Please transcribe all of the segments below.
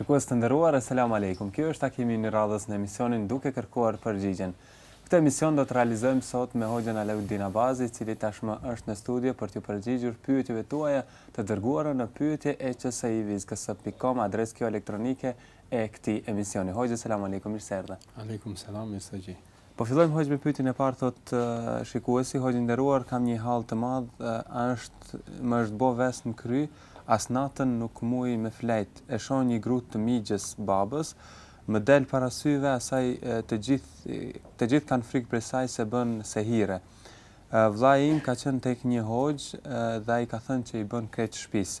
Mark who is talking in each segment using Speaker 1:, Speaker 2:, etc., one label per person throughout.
Speaker 1: Shikues të nderuar, Eselamu Alejkum. Ky është takimi ynë i radhës në emisionin Duke kërkuar përgjigjen. Këtë emision do të realizojmë sot me Hoxhën Alauddin Abazi, i cili tashmë është në studio për t'ju përgjigjur pyetjeve tuaja të dërguara në pyetje et qsi vizë ks pikë kom, adresë kjo elektronike e këtij emisioni. Hoxhë, Eselamu Alejkum, mirë
Speaker 2: se erdhe. Alejkum Selam, mirë se gjej.
Speaker 1: Po fillojmë hoxhë me pyetjen e parë thot shikuesi, hoxhë i nderuar kam një hall të madh, a është më është bo ves në kry, as natën nuk muj me flejt, e shoh një gru të mixhës, babës, më del para syve asaj të gjithë të gjithë kanë frikë prej saj se bën sehire. Vllai im ka qenë tek një hoxhë dhe ai ka thënë që i bën krejt
Speaker 2: shpisë.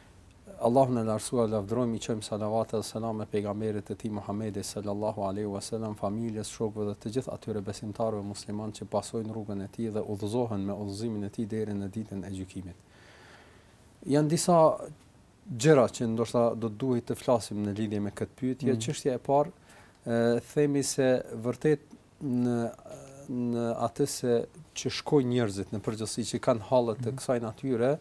Speaker 2: Allahun e Lartësuar lavdërojmë, i çojmë salavate dhe selame pejgamberit të tij Muhammedi sallallahu alejhi ue selam, familjes, shokëve dhe të gjithë atyre besimtarëve muslimanë që pasojnë rrugën e tij dhe udhëzohen me udhëzimin e tij deri në Ditën e Gjykimit. Janë disa gjëra që ndoshta do të duhej të flasim në lidhje me këtë pyetje. Mm. Çështja e parë, themi se vërtet në në atë se që shkojnë njerëzit në përgjithësi që kanë halle të mhm. kësaj natyre,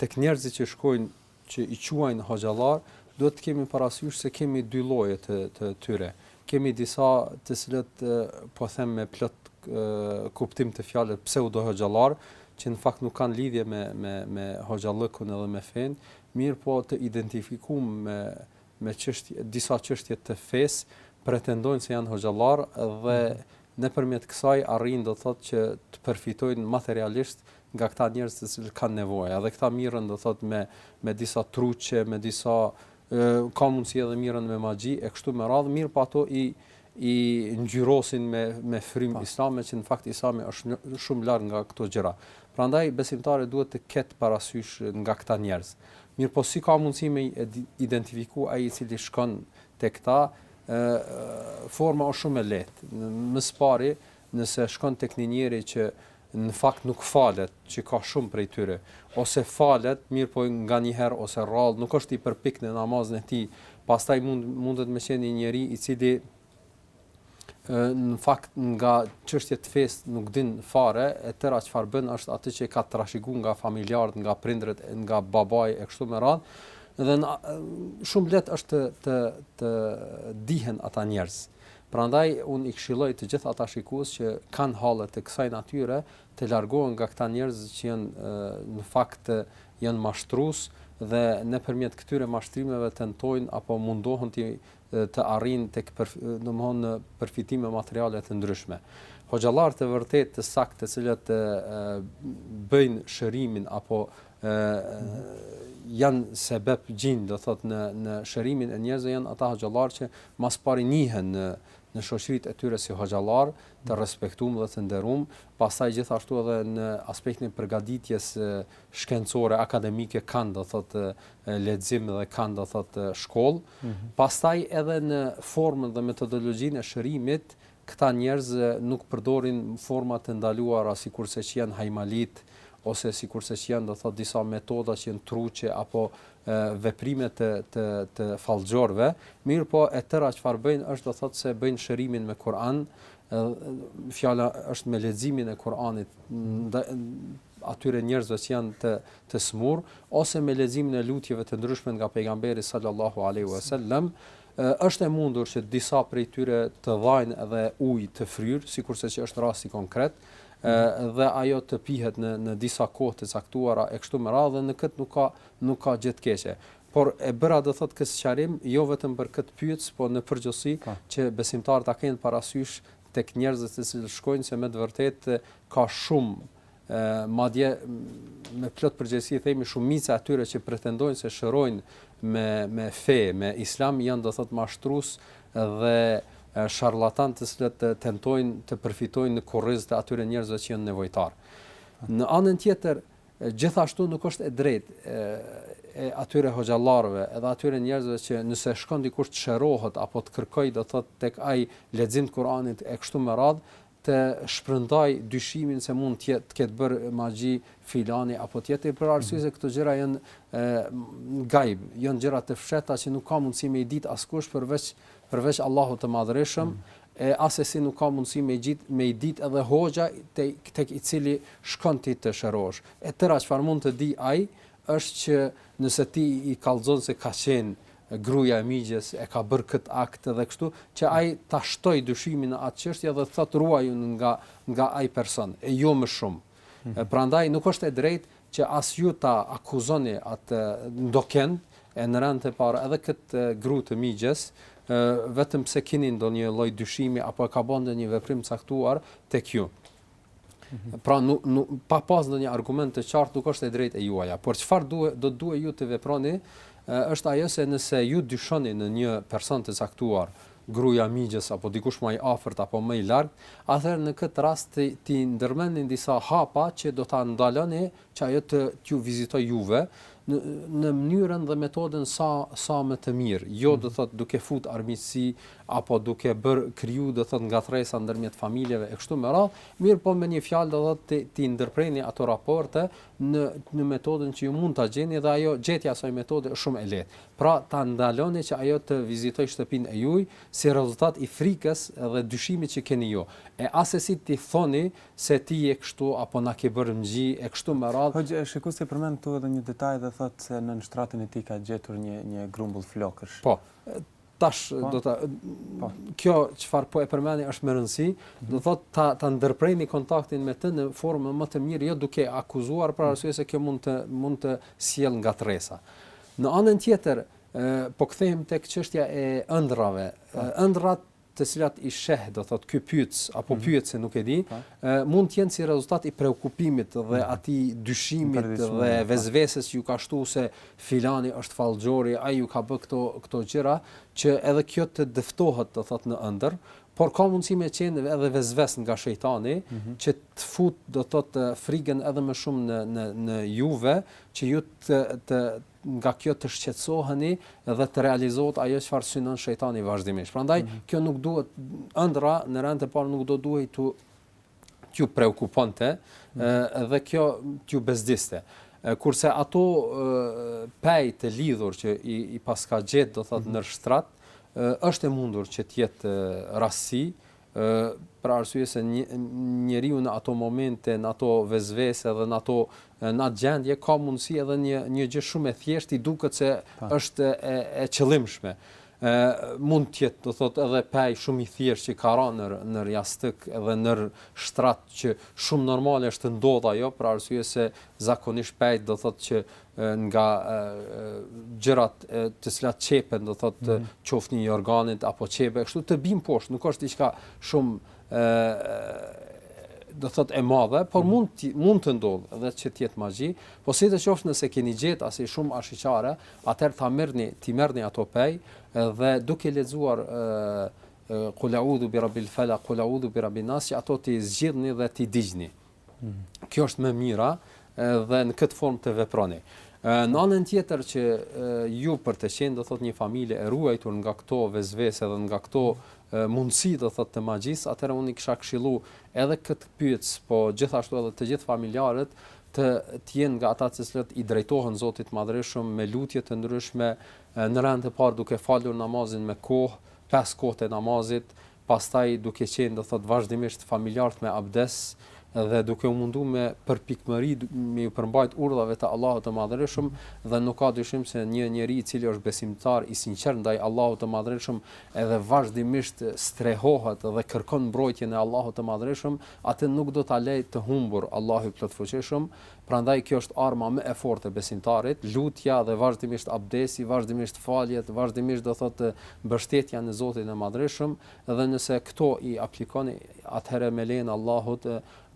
Speaker 2: tek njerëzit që shkojnë që i quajnë hoxhallar, duhet të kemi parasysh se kemi dy lloje të të tyre. Kemi disa të cilët po them me plot kuptim të fjalës pseudo hoxhallar, që në fakt nuk kanë lidhje me me me hoxhallëkun edhe me fen, mirëpo të identifikum me me çështje disa çështje të fesë pretendojnë se janë hoxhallarë dhe nëpërmjet kësaj arrijnë do të thotë që të përfitojnë materialisht nga këta njerëz të cilët kanë nevojë. Edhe këta mirren do të thotë me me disa truqe, me disa ë ka mundësi edhe mirren me magji e kështu me radhë, mirëpo ato i i ngjyrosin me me frymë islame që në fakt islami është shumë larg nga këto gjëra. Prandaj besimtari duhet të ketë parasysh nga këta njerëz. Mirpo si ka mundësi me e identifiku ai i cili shkon te këta, ë forma është shumë e lehtë. Më së pari, nëse shkon tek një njeri që në fakt nuk falet, që ka shumë prej tyre, ose falet, mirëpo nganjëherë ose rrallë, nuk është i përpiktë në namazin e tij, pastaj mund mundet me qenë një njeri i cili në fakt nga çështje të fesë nuk din fare, e tëra çfarë bën është atë që ka trashigu nga familjarët, nga prindërit, nga babai e kështu me radhë, dhe shumë lehtë është të të të dihen ata njerëz. Prandaj unë i këshilloj të gjithë ata shikues që kanë halle të kësaj natyre të largohen nga këta njerëz që janë në fakt janë mashtrues dhe nëpërmjet këtyre mashtrimeve tentojnë apo mundohen të të arrijnë tek domthonë përfitime materiale të ndryshme. Hoxhallarët e vërtetë të saktë të cilët bëjnë shërimin apo ë janë sebep gjin do thotë në në shërimin e njerëzve janë ata hoxhallar që mas pari njihen në në shoqëritë e tyre si hoxhallar të respektum dhe të nderum, pastaj gjithashtu edhe në aspektin e përgatitjes shkencore akademike kanë do thotë lexim dhe kanë do thotë shkollë, mhm, pastaj edhe në formën dhe metodologjinë e shërimit Këta njerëz nuk përdorin forma të ndaluara sikurse që janë hajmalitë ose sikurse që janë do të thotë disa metoda që janë truqe apo veprime të të të fallxhorëve, mirëpo e tëra çfarë bëjnë është do të thotë se bëjnë shërimin me Kur'an, fjala është me leximin e Kur'anit atyre njerëzve që janë të të smurë ose me leximin e lutjeve të ndryshme nga pejgamberi sallallahu alaihi wasallam Është e mundur që disa prej tyre të dhajnë edhe ujë të fryrë, sikurse që është rasti konkret, dhe ajo të pihet në në disa kohë të caktuara e kështu me radhë dhe në këtë nuk ka nuk ka gjë të keqe. Por e bëra do thotë këtë sqarim jo vetëm për këtë pyetës, po në përgjithësi që besimtarët ta kenë parasysh tek njerëzit të cilët shkojnë se me të vërtetë ka shumë madje me plot përgjegjësi i themi shumica e atyre që pretendojnë se shërojnë me me fe, me islam janë do thotë mashtrues dhe sharlatanë të cilët tentojnë të përfitojnë në kurriz të atyre njerëzve që janë nevojtarë. Në anën tjetër, gjithashtu nuk është e drejtë e, e atyre hoxhallarëve, edhe atyre njerëzve që nëse shkon dikush të shërohet apo të kërkojë do thotë tek ai lexim të Kuranit e kështu me radhë, të shpërndajë dyshimin se mund të ketë bërë magji filani apo tjetri për arsye se këto gjëra janë gajb, janë gjëra të fshehta që nuk ka mundësi me i ditë askush përveç përveç Allahut të Madhërishëm, e asesi nuk ka mundësi me i me i ditë edhe hoxha te tek i cili shkon ti të shërosh. E tëra çfarë mund të di ai është që nëse ti i kallzon se ka qenë gruja e mixhës e ka bërë këtë akt edhe kështu, që ai ta shtojë dyshimin në atë çështje dhe të thotë ruaju nga nga ai person, e jo më shumë. Prandaj nuk është e drejtë që as ju ta akuzoni atë ndoken e në rend të parë edhe këtë gru të mixhës, vetëm pse keni ndonjë lloj dyshimi apo e ka bërë ndonjë veprim të caktuar tek ju. Pra nuk nuk pa pas ndonjë argument të qartë nuk është e drejtë e juaja. Por çfarë duhet do të duhej ju të veproni është ajo se nëse ju dyshoni në një person të caktuar, gruja mixhës apo dikush më i afërt apo më i larg, atëherë në këtë rast t'i ndërmerrni disa hapa që do ta ndaloni që ajo të ju vizitojë juve në në mënyrën dhe metodën sa sa më të mirë, jo do thotë duke fut armiqësi apo duke bërë kriju do thotë ngatërresa ndërmjet familjeve e kështu me radhë, mirëpo me një fjalë do thotë t'i t'i ndërpreni ato raporte në në metodën që ju mund ta gjeni dhe ajo gjetja e asaj metode është shumë e lehtë. Pra ta ndaloni që ajo të vizitojë shtëpinë e juaj si rezultat i frikës dhe dyshimit që keni ju. E asesi t'i thoni Se ti je kështu apo na ke bërë magji e kështu me
Speaker 1: radhë. Hoxhë, shikuesi përmend këtu edhe një detaj dhe thotë se nën shtratin e tij ka gjetur një një grumbull flokësh.
Speaker 2: Po. Tash do ta Po. Kjo çfarë po e përmendni është me rëndësi, do thotë ta ta ndërpreni kontaktin me të në formën më të mirë, jo duke akuzuar për arsye se kjo mund të mund të sjellë ngatërresa. Në anën tjetër, ë po kthehemi tek çështja e ëndrrave. Ëndrrat të cilat i sheh, do thotë, ky pyetës apo pyetëse, nuk e di, mund të jenë si rezultat i preokupimit dhe atij dyshimit dhe vezveses që ju ka shtu se filani është fallxhor, ai ju ka bërë këto këto gjëra, që edhe kjo të dëftohet, do thotë, në ëndërr, por ka mundësi me qenë edhe vezvesë nga shejtani, që të futë, do thotë, frikën edhe më shumë në në në juve, që ju të të nga kjo të shqetësoheni dhe të realizohet ajo çfarë synon shejtani vazhdimisht. Prandaj mm -hmm. kjo nuk duhet ëndrra në rend të parë nuk do duhej të t'ju preokuponte mm -hmm. dhe kjo t'ju bezdiste. Kurse ato pej të lidhur që i, i paska gjet do thotë mm -hmm. nën shtrat, është e mundur që të jetë rastësi për arsye se njeriu në ato momente, në ato vezvese dhe në ato në atë gjendje ka mundësi edhe një një gjë shumë e thjeshtë i duket se është e, e qëllimshme. Ë mund të jetë, do thotë edhe pej shumë i thjeshtë që ka ra në në jastëk dhe në shtrat që shumë normale është të ndodhë ajo për arsye se zakonisht pej do thotë që nga gjërat të cilat çepen, do thotë mm -hmm. qoftë një organit apo çepe, kështu të bim poshtë, nuk është diçka shumë ë do thotë e madhe, por mm -hmm. mund të, mund të ndodh edhe që të jetë magji, po sido qoftë nëse keni gjetë asi shumë ashiqare, atëherë ta merrni, t'i merrni ato pej dhe duke lexuar ë Kul eudhu bi rabbil felek, kul eudhu bi rabbin nas, ato t'i zgjidhni dhe t'i digjni. kjo është më mira dhe në këtë formë të veproni. Në anën tjetër që ju për të qenë do thot një familje e ruajtur nga këto vezvese dhe nga këto mundësi do thot të magjisë, atëherë unë kisha këshillu edhe këtë pyetës, po gjithashtu edhe të gjithë familjarët të të jenë nga ata të cilët i drejtohen Zotit Madhërishëm me lutje të ndryshme në rend të parë duke falur namazin me kohë, pesë kohët e namazit, pastaj duke qenë do thotë vazhdimisht familjarët me abdes dhe duke u mundu me përpikmëri me ju përmbajt urdhrave të Allahut të Madhërishëm dhe nuk ka dyshim se një njeri i cili është besimtar i sinqert ndaj Allahut të Madhërishëm edhe vazhdimisht strehohet dhe kërkon mbrojtjen e Allahut të Madhërishëm atë nuk do ta lejë të humbur Allahu i Plotfuqishëm Prandaj kjo është arma më e fortë e besimtarit, lutja dhe vazhdimisht abdesi, vazhdimisht faljet, vazhdimisht do thotë mbështetja në Zotin e Madhërishëm dhe nëse këto i aplikoni atëherë me lejen e Allahut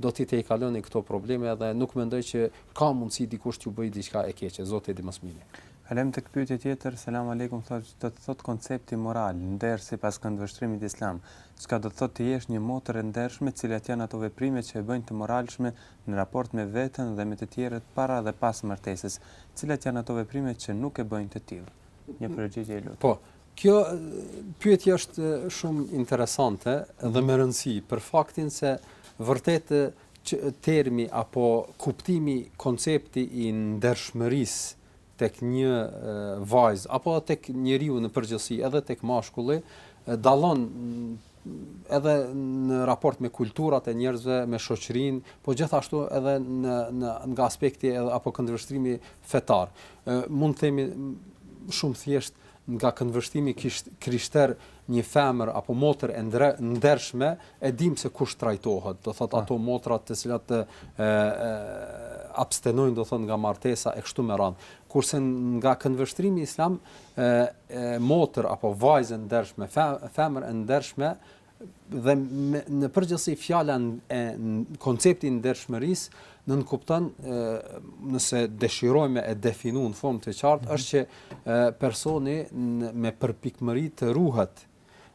Speaker 2: do t'i tejkaloni këto probleme dhe nuk mendoj që ka mundësi dikush t'ju bëjë diçka të keqe, Zoti e di më së miri.
Speaker 1: Kalojmë tek pyetja tjetër, Selam Alejkum thotë ç'do të thotë koncepti moral, nder sipas këndvështrimit islam, çka do të thotë të jesh një motër e ndershme cilat janë ato veprime që e bëjnë të moralshme në raport me veten dhe me të tjerët para dhe pas martesës, cilat janë ato veprime që nuk e bëjnë të tillë? Një përgjigje lutem.
Speaker 2: Po, kjo pyetje është shumë interesante dhe me rëndësi për faktin se vërtet termi apo kuptimi, koncepti i ndershmërisë tek një vajzë apo tek njeriu në përgjithësi edhe tek mashkulli dallon edhe në raport me kulturat e njerëzve, me shoqërinë, po gjithashtu edhe në në nga aspekti edhe apo këndvështrimi fetar. Ë mund të themi shumë thjesht Nga këndvështrimi krishter një femër apo motër e ndershme e dimë se kush trajtohet, do thotë ato motra të cilat abstenojnë do thotë nga martesa e kështu me radhë. Kurse nga këndvështrimi islam motër apo vajzë e ndershme, femër e ndershme dhe në përgjithësi fjala e koncepti i ndershmërisë nënkupton nëse dëshirojmë me definu në formë të qartë mhm. është që personi me përpikmëri të ruhet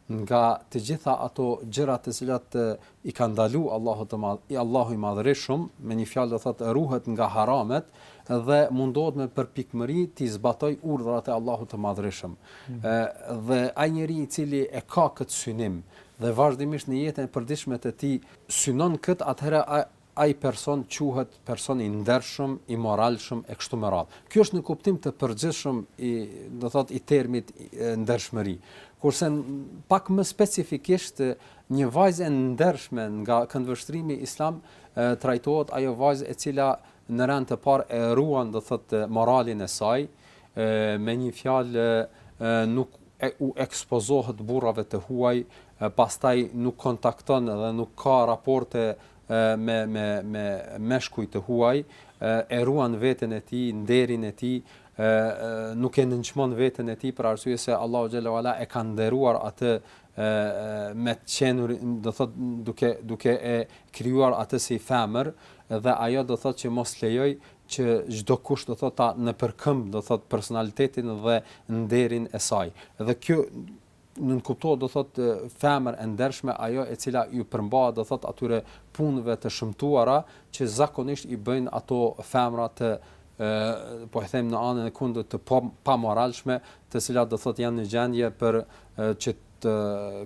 Speaker 2: nga të gjitha ato gjëra të cilat i ka ndalu Allahu të madh i Allahu i madhërishëm me një fjalë do thotë ruhet nga haramet dhe mundohet me përpikmëri t'i zbatojë urdhrat e Allahut të madhërishëm Ë dhe ai njeri i cili e ka këtë synim dhe vazhdimisht në jetën e përditshme të tij synon këtë atëherë ai ai person quhet person i ndershëm, i moralshëm e kështu me radhë. Ky është në kuptim të përgjithshëm i do thotë i termit ndershmëri. Kurse pak më specifikisht një vajzë e ndershme nga këndvështrimi islam trajtohet ajo vajzë e cila në rend të parë e ruan do thotë moralin e saj, me një fjalë nuk u ekspozohet burrave të huaj, pastaj nuk kontakton dhe nuk ka raporte me me me meshkuj të huaj, e ruan veten e tij, nderin e tij, nuk e nënçmon veten e tij për arsye se Allahu xhel-le ue ala e ka nderuar atë me të qenur, do thot duke duke e krijuar atë si femër dhe ajo do thot që mos lejoj që çdo kush do thotë ta nëpërkëmb do thotë personalitetin dhe nderin e saj dhe kjo nënkuptohet do thotë femër e ndershme ajo e cila ju përmbahet do thotë atyre punëve të shëmtuara që zakonisht i bëjnë ato femra të po e them në anën e kundër të, po, pamoralshme, të cilat do thotë janë në gjendje për që të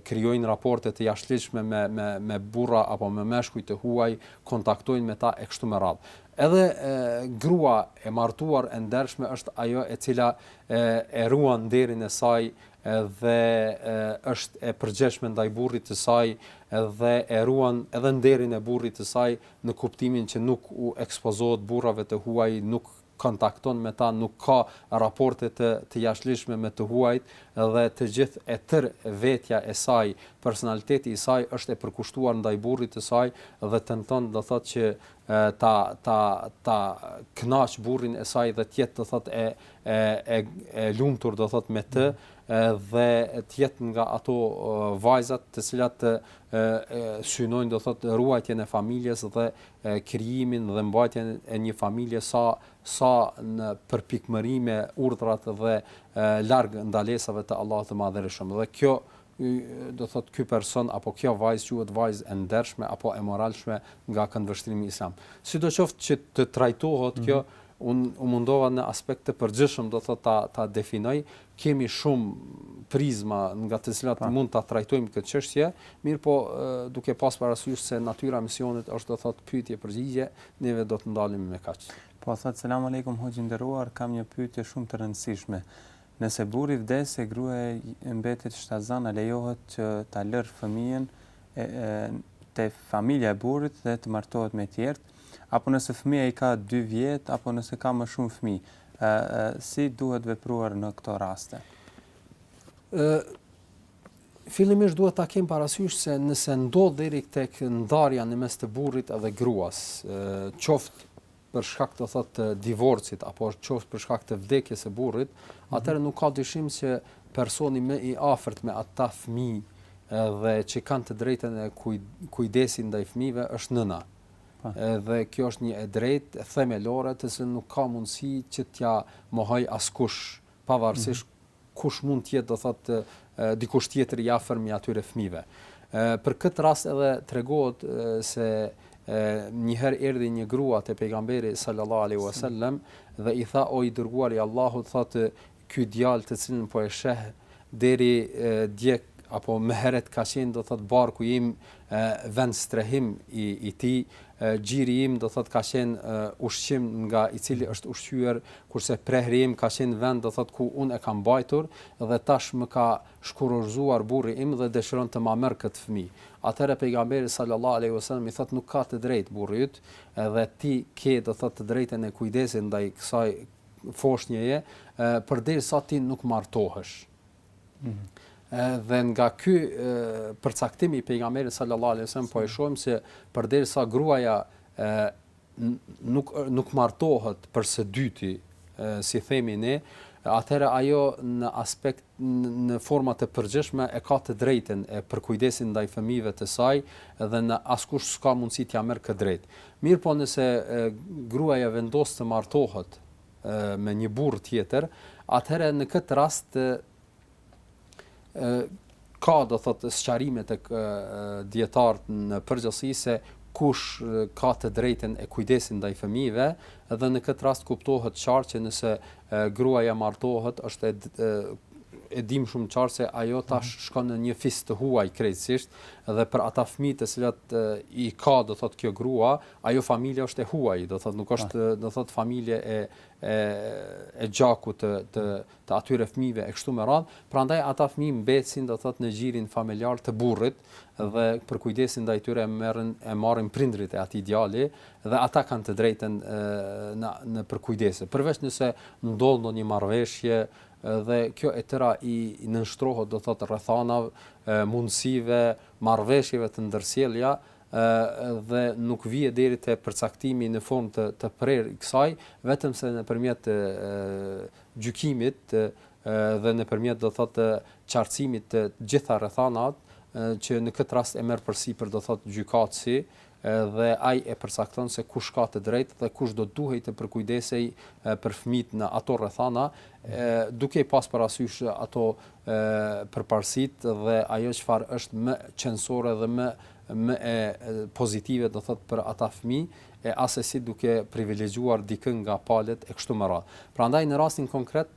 Speaker 2: krijojnë raporte të jashtëligjshme me me me burra apo me meshkuj të huaj, kontaktojnë me ta e kështu me radhë. Edhe grua e martuar e ndershme është ajo e cila e ruan nderin e saj dhe është e përgjegjshme ndaj burrit të saj dhe e ruan edhe nderin e burrit të saj në kuptimin që nuk u ekspozohet burrave të huaj, nuk kontakton me ta, nuk ka raporte të të jashtëligjshme me të huajt dhe të gjithë e tërë vetja e saj, personaliteti i saj është e përkushtuar ndaj burrit të saj dhe tenton do thotë që ta ta ta kënaq burrin e saj dhe të jetë do thot e e e e lumtur do thot me të dhe të jetë nga ato vajzat të cilat e, e synojnë do thot ruajtjen e familjes dhe e, krijimin dhe mbajtjen e një familje sa sa në përpikmëri me urdhrat dhe e, larg ndalesave të Allahut të Madhërishëm dhe kjo Ky, do thotë ky person apo kjo vajzë quhet vajzë e ndershme apo e moralshme nga këndvështrimi islam. Sidoqoftë që të trajtohet kjo, unë u mundova në aspekt të përgjithshëm, do thotë ta ta definoj, kemi shumë prizma nga të cilat po. mund ta trajtojmë këtë çështje, mirëpo duke pas parasysh se natyra e emisionit është do thotë pyetje përgjigje, neve do të ndalemi me kaq.
Speaker 1: Po thotë selam aleikum hoxhë i nderuar, kam një pyetje shumë të rëndësishme. Nëse burri vdes e gruaja mbetet shtatzënë a lejohet që ta lërë fëmijën te familja e burrit dhe të martohet me tjetër, apo nëse fëmija i ka dy vjet apo nëse ka më shumë fëmijë, si duhet vepruar në këto raste?
Speaker 2: Fillimisht duhet ta kemi parasysh se nëse ndodh deri tek ndarja në mes të burrit edhe gruas, qoftë për shkak do thotë të divorcit apo qoftë për shkak të vdekjes së burrit, mm -hmm. atëherë nuk ka dyshim se personi më i afërt me ata fëmijë dhe që kanë të drejtën e kujdesit ndaj fëmijëve është nëna. Edhe kjo është një e drejtë themelore të cilën nuk ka mundësi që t'ja mohoj askush pavarësisht mm -hmm kush mund të jetë do thotë dikush tjetër i afërm i atyre fëmijëve. Për këtë rast edhe tregohet se një herë erdhi një grua te pejgamberi sallallahu alaihi wasallam dhe i tha o i dërguari i Allahut thotë ky djalë të cilin po e sheh deri dje apo më herët ka qenë do thotë barku im vend strehim i i tij, gjiri im do thotë ka qenë ushqim nga i cili është ushqyer, kurse prehri im ka qenë vend do thotë ku unë e kam mbajtur dhe tash më ka shkurorëzuar burri im dhe dëshiron të ma merr këtë fëmijë. Atëherë Pejgamberi sallallahu alejhi ve sellem i thotë nuk ka të drejtë burri yt dhe ti ke do thotë të drejtën e kujdesit ndaj kësaj foshnjeje përderisa ti nuk martohesh. Dhe nga ky përcaktim i pejgamberit sallallahu alajhi wasallam po e shohim se përderisa gruaja nuk nuk martohet për së dyti, si themi ne, atëherë ajo në aspekt në forma të përgjithshme e ka të drejtën e përkujdesit ndaj fëmijëve të saj dhe në askush s'ka mundësi t'ia merr këtë drejt. Mirpo nëse gruaja vendos të martohet me një burrë tjetër, atëherë në këtë rast ë ka do thotë sqarime tek dijetarët në përgjithësi se kush ka të drejtën e kujdesit ndaj fëmijëve dhe në këtë rast kuptohet qartë që nëse gruaja martohet është e e dim shumë qartë se ajo tash mhm. shkon në një fis të huaj krejtësisht dhe për ata fëmijë të cilat i ka do thotë kjo grua Ajo familje është e huaj, do thotë nuk është, ah. do thotë familje e e e gjakut të të të atyre fëmijëve e kështu me radh, prandaj ata fëmijë mbetsin do thotë në gjirin familjar të burrit dhe përkujdesin ndaj tyre merren e marrin prindrit e atij djali dhe ata kanë të drejtën në në përkujdesje. Përveç nëse ndodh ndonjë marrëveshje dhe kjo e tëra i nënshtrohet do thotë rrethanave mundësive marrëveshjeve të ndërsjellja dhe nuk vie deri te përcaktimi në formë të të prerë i kësaj, vetëm se nëpërmjet gjykimit dhe nëpërmjet do thotë qartësimit të gjitha rrethanat që në këtë rast e merr përsipër do thotë gjykatësi dhe ai e përcakton se kush ka të drejtë dhe kush do duhej të përkujdesej për fëmijët në ato rrethana, duke pas parasysh ato përparësitë dhe ajo çfarë është më qenësore dhe më më e pozitive do thot për ata fëmijë e asesi duke privilegjuar dikënd nga palët e kështu me radhë. Prandaj në rastin konkret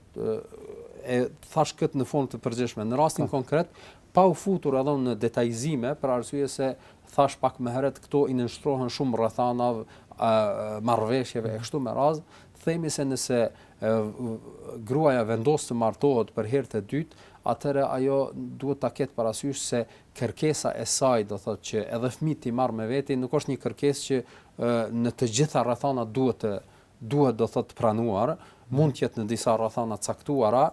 Speaker 2: e thash këtë në formë të përgjithshme. Në rastin po. konkret pa u futur edhe në detajzime për arsye se thash pak më herët këto i nënshtrohen shumë rrethanav marrëveshjeve e kështu me radhë Themi se nëse gruaja vendos të martohet për herë të dytë, atëherë ajo duhet ta ketë parasysh se kërkesa e saj, do thotë që edhe fëmijët t'i marrë me veti, nuk është një kërkesë që në të gjitha rrethanat duhet të duhet do thotë të pranuar, mund të jetë në disa rrethana të caktuara,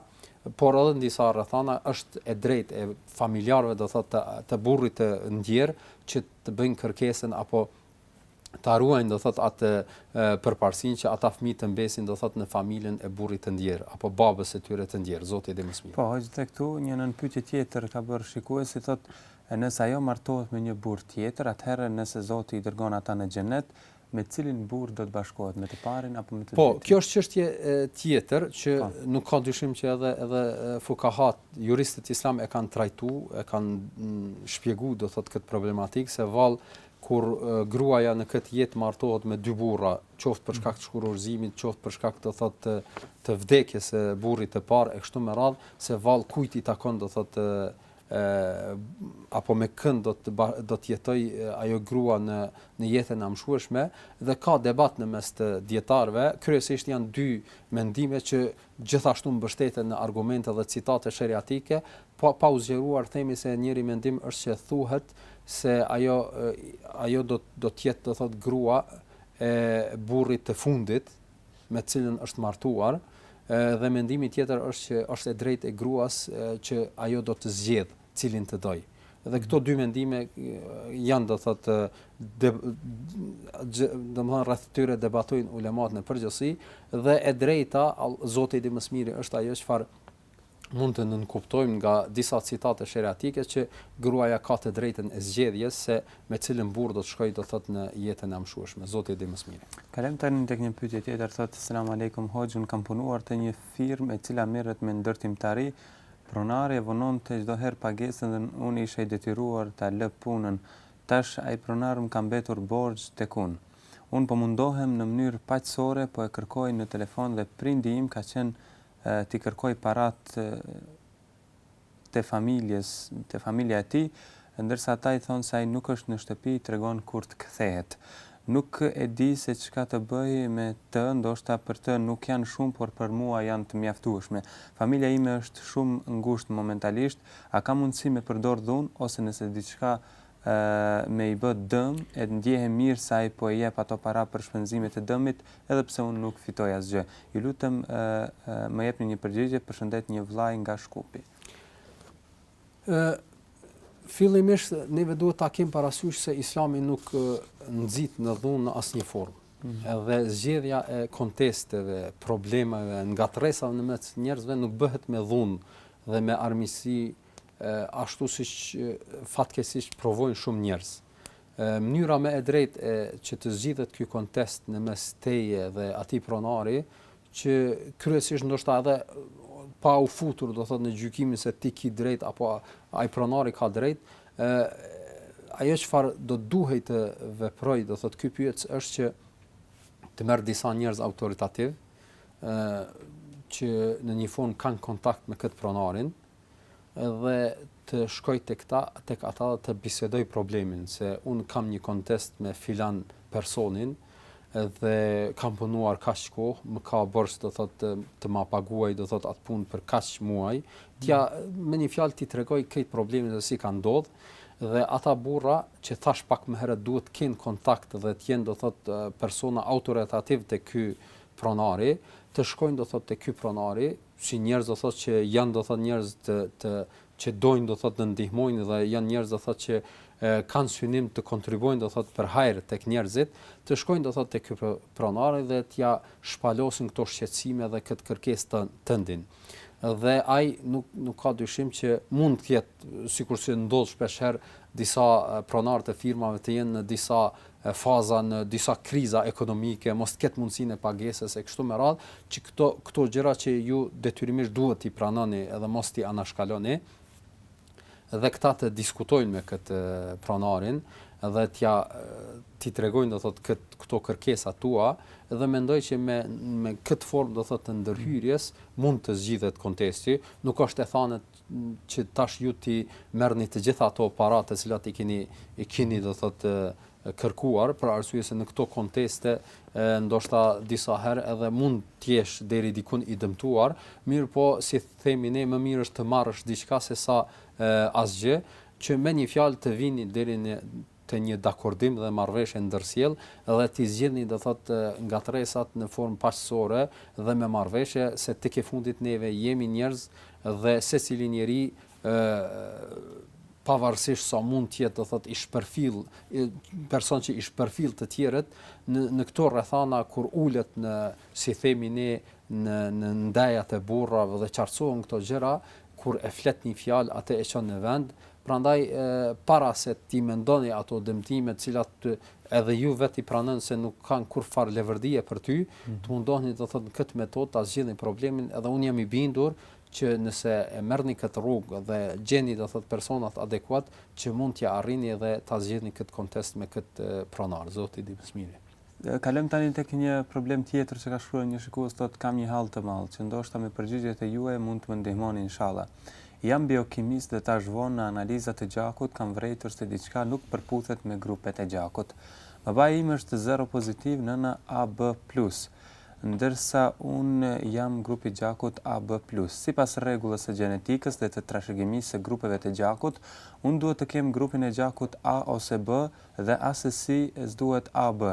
Speaker 2: por edhe në disa rrethana është e drejtë e familjarëve do thotë të, të burrit të ndjerë që të bëjnë kërkesën apo ta ruajnë do thotë atë përparësinë që ata fëmijë të mbesin do thotë në familjen e burrit të ndjerë apo babës së tyre të ndjerë, Zoti e di më së miri.
Speaker 1: Po, hoxhë tek këtu një nënpyetje tjetër ka bërë shikuesi thotë nëse ajo martohet me një burrë tjetër, atëherë nëse Zoti i dërgon ata në xhenet, me cilin burrë do të bashkohet, me të parin apo me të
Speaker 2: po, dytin? Po, kjo është çështje tjetër që pa. Po. nuk ka dyshim që edhe edhe fukahat, juristët islam e kanë trajtuar, e kanë mm, shpjeguar do thotë këtë problematikë se vallë Kur gruaja në këtë jetë martohet me dy burra, qoftë për shkak të shkurorëzimit, qoftë për shkak do thotë të të vdekjes së burrit të parë e kështu me radhë, se vallë kujt i takon do thotë ë apo me kënd do të do të jetojë ajo grua në në jetën e amshueshme dhe ka debat në mes të dijetarëve, kryesisht janë dy mendime që Gjithashtu mbështeten në argumente dhe citate sheriatike, pa pa u zgjeruar themi se njëri mendim është që thuhet se ajo ajo do do të jetë do thotë grua e burrit të fundit me të cilën është martuar dhe mendimi tjetër është që është e drejtë e gruas që ajo do të zgjedhë. cilin të dojë. Dhe këto dy mendime janë do thotë domethënë rreth tyre debatojnë ulemat në përgjithësi dhe e drejta Zoti e di më së miri është ajo çfarë mund të nënkuptojmë nga disa citate sheriatike që gruaja ka të drejtën e zgjedhjes se me cilën burrë do të shkojë do thotë në jetën e amshueshme. Zoti e di më së miri.
Speaker 1: Kalojmë tani tek një pyetje tjetër thotë selam aleikum hoxhë unë kam punuar te një firmë e cila merret me ndërtimtari Pronari e vononte çdo herë pagesën dhe unë isha i detyruar ta lë punën. Tash ai pronar më ka mbetur borxh tek unë. Unë po mundohem në mënyrë paqësore po e kërkoj në telefon dhe prindi im ka qenë t'i kërkojë paratë te familjes, te familja e tij, E ndërsa ata i thonë se ai nuk është në shtëpi, i tregon kur të kthehet. Nuk e di se çka të bëj me të, ndoshta për të nuk janë shumë, por për mua janë të mjaftueshme. Familja ime është shumë ngushtë momentalisht, a ka mundësi me përdorë dhunë ose nëse diçka me i bë dëm, e ndjehem mirë se ai po i jep ato para për shpenzimet e dëmit, edhe pse unë nuk fitoj asgjë. Ju lutem më jepni një përgjigje, përshëndet një vëlla nga Shkupi.
Speaker 2: Ë fillimisht neve duhet ta kem parasysh se Islami nuk nxit në dhunë në asnjë formë. Mm. Edhe zgjidhja e kontesteve, problemeve, ngatërresave në mes njerëzve nuk bëhet me dhunë dhe me armiqësi ashtu siç fatkeqësisht provojnë shumë njerëz. Ë mënyra më e drejtë që të zgjidhet ky kontest në mes teje dhe atij pronari që kryesisht ndoshta edhe pa u futur, do thot në gjykimin se ti ki drejt apo ai pronari ka drejt, ë ajo çfarë do duhej të veprojë, do thot ky pyetës është që të marrë disa njerëz autoritativë, ë që në një formë kanë kontakt me këtë pronarin, dhe të shkojë tek ta, tek ata dhe të bisedojë problemin, se unë kam një kontest me filan personin dhe kam punuar kaq kohë, më ka borxh do thotë të, të ma paguajë do thotë atë punë për kaq muaj, t'ia mm. me një fjalë t'i tregojë krejt problemin se si ka ndodh dhe ata burra që thashë pak më herët duhet të kenë kontakt dhe të jenë do thotë persona autoritativë te ky pronari, të shkojnë do thotë te ky pronari, si njerëz do thotë që janë do thotë njerëz të të që dojnë do thotë të ndihmojnë dhe janë njerëz do thotë që kanë synim të kontribuojnë do thotë për hajër tek njerëzit, të shkojnë do thotë tek ky pronari dhe t'ia shpalosin këto shqetësime dhe këtë kërkesë tënden. Dhe ai nuk nuk ka dyshim që mund të jetë sikurse ndodh shpeshherë disa pronarë të firmave të jenë në disa ë faza në disa kriza ekonomike, mos të ketë mundësinë e pagesës e kështu me radhë, që këto këto gjëra që ju detyrimisht duhet t'i pranoni edhe mos t'i anashkaloni dhe këta të diskutojnë me këtë pronarin dhe t'ia t'i tregojnë do thotë kët, këto kërkesa tua dhe mendoj që me me këtë formë do thotë të ndërhyrjes mund të zgjidhet kontesti, nuk është e thanë që tash ju t'i merrni të gjitha ato para të cilat i keni i keni do thotë kërkuar për arsye se në këto konteste e, ndoshta disa herë edhe mund të jesh deri dikun i dëmtuar, mirëpo si themi ne më mirë është të marrësh diçka se sa asgjë që me një fjalë të vini deri në te një dakordim dhe marrëveshje të ndërsjellë dhe t'i zgjidhni do thotë ngatërresat në formë paqësore dhe me marrëveshje se tek e fundit neve jemi njerëz dhe secili njeri pavarësisht sa mund të jetë do thotë i shpërfill person që i shpërfill të tjerët në në këto rrethana kur ulet në si themi ne në në ndejat e burrave dhe qartësohen këto gjëra kur e flet një fjalë atë e çon në vend, prandaj para se t'i mendoni ato dëmtime të cilat të, edhe ju vetë i pranoni se nuk kanë kurrfarë leverdie për ty, mm -hmm. të mundoheni do thotë këtë metodë ta zgjidhni problemin edhe unë jam i bindur që nëse e merrni këtë rrugë dhe gjeni do thotë personat adekuat që mund t'ia arrini edhe ta zgjidhni këtë kontest me këtë pronar, zoti di më së miri.
Speaker 1: Kalojmë tani tek një problem tjetër që ka shkruar një shikues thotë kam një hall të madh që ndoshta me përgjigjet e juaja mund të më ndihmoni inshallah. Jam biokimist dhe tash vonë në analiza të gjakut kam vërejtur se diçka nuk përputhet me grupet e gjakut. Babai im është zero pozitiv nëna AB plus ndërsa unë jam grupi i gjakut AB plus. Sipas rregullës së gjenetikës dhe të trashëgimisë së grupeve të gjakut, unë duhet të kem grupin e gjakut A ose B dhe assesi s'duhet AB,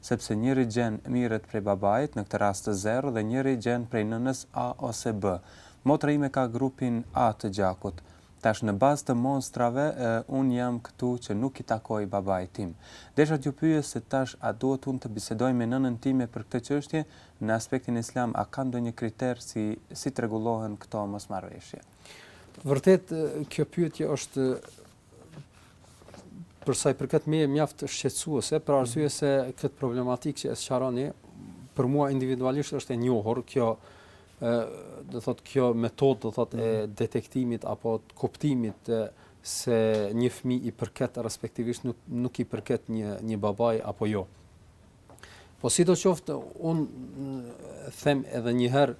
Speaker 1: sepse njëri gjen miret prej babait, në këtë rast zero, dhe njëri gjen prej nënës A ose B. Motra ime ka grupin A të gjakut. Tash në bazë të mostrave unë jam këtu që nuk i takoj babait tim. Desha t'ju pyes se tash a duhet unë të bisedoj me nënën time për këtë çështje, në aspektin islam a ka ndonjë kriter si si të rregullohen këto mosmarrëveshje.
Speaker 2: Vërtet kjo pyetje është Për sa i përket meje mjaft shqetësuese, për arsye mhm. se këtë problematikë që e sqaroni, për mua individualisht është e njohur kjo ë do thot kjo metodë do thot e mhm. detektimit apo të kuptimit se një fëmijë i përket respektivisht nuk nuk i përket një një babai apo jo. Po sidoqoftë un them edhe një her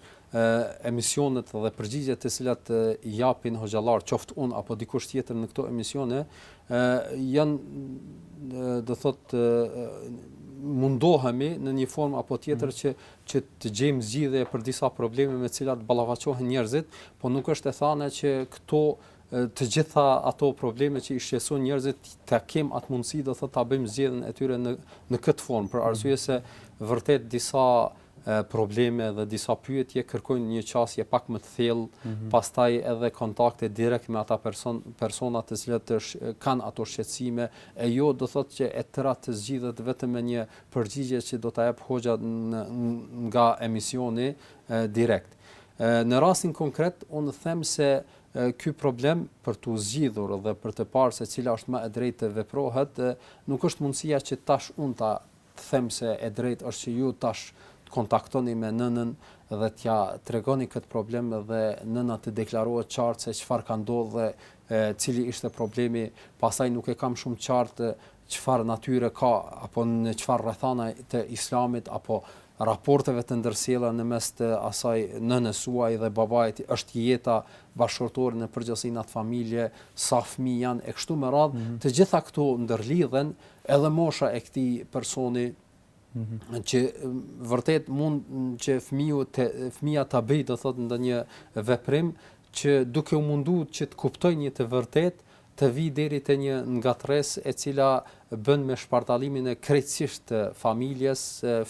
Speaker 2: emisionet dhe përgjigjet të cilat i japin hoxhallarët qoft un apo dikush tjetër në këto emisione jan do thot mundohemi në një formë apo tjetër që që të gjejmë zgjidhje për disa probleme me të cilat ballafaqohen njerëzit, po nuk është e thënë që këto të gjitha ato probleme që i shqetësojnë njerëzit ta kem atë mundësi do thotë ta bëjmë zgjidhjen e tyre në në këtë formë për arsye se vërtet disa probleme dhe disa pyetje kërkojnë një qasje pak më të thellë, mm -hmm. pastaj edhe kontakte direkt me ata person persona të cilët kanë ato shqetësime e jo do thotë që e tëra të zgjidhet vetëm me një përgjigje që do ta jap hoxha nga emisioni e, direkt. E, në rastin konkret unë them se Ky problem, për t'u zgjidhur dhe për të parë se cila është më e drejtë të veprohet, nuk është mundësia që tash unë ta të them se e drejtë është që ju tash të kontaktoni me nënën dhe t'ia tregoni këtë problem dhe nëna të deklarohet qartë se çfarë ka ndodhur dhe cili ishte problemi, pastaj nuk e kam shumë qartë çfarë natyre ka apo në çfarë rrethana të Islamit apo raporteve të ndërsjella në mes të asaj nënës suaj dhe babait është jeta bashkëshortore në përgjithësi në atë familje, sa fëmijë janë e kështu me radhë, mm -hmm. të gjitha këto ndërlidhen edhe mosha e këtij personi mm -hmm. që vërtet mund që fëmiu të fëmia ta bëjë do thotë ndonjë veprim që duke u munduar që të kuptojë një të vërtetë të vijë deri te një ngatërresë e cila bën me shpartallimin e krejtësisht të familjes,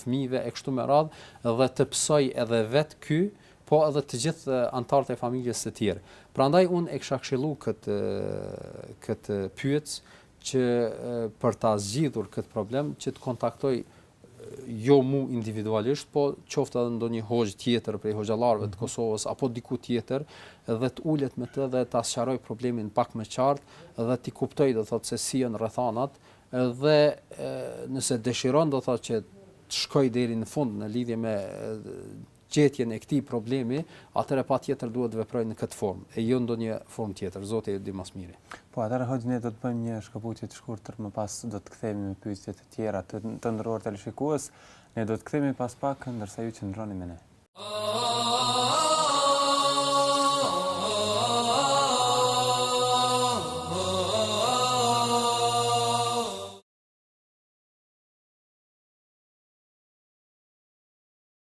Speaker 2: fëmijëve e kështu me radhë dhe të pësojë edhe vetë ky, po edhe të gjithë anëtarët e familjes së tjerë. Prandaj unë e kisha këshillu këtë këtë pyetës që për ta zgjidhur këtë problem që të kontaktojë jo mu individualisht, po qoftë edhe ndonjë hoxhë tjetër prej hoxhallarëve të mhm. Kosovës apo diku tjetër dhe të ulet me të dhe ta sqarojë problemin pak më qartë dhe t'i kuptojë do thotë se si janë rrethanat dhe nëse dëshiron do thotë që të shkojë deri në fund në lidhje me gjetjen e këtij problemi, atëherë patjetër duhet të veprojë në këtë formë, e jo ndonjë formë tjetër. Zoti e di më së miri.
Speaker 1: Po, atëherë hoxhë ne do të bëjmë një shkëputje të shkurtër, më pas do të kthehemi me pyetje të tjera. Të, të nderuar teleshikues, ne do të kthehemi pas pak, ndërsa ju qëndroni me ne.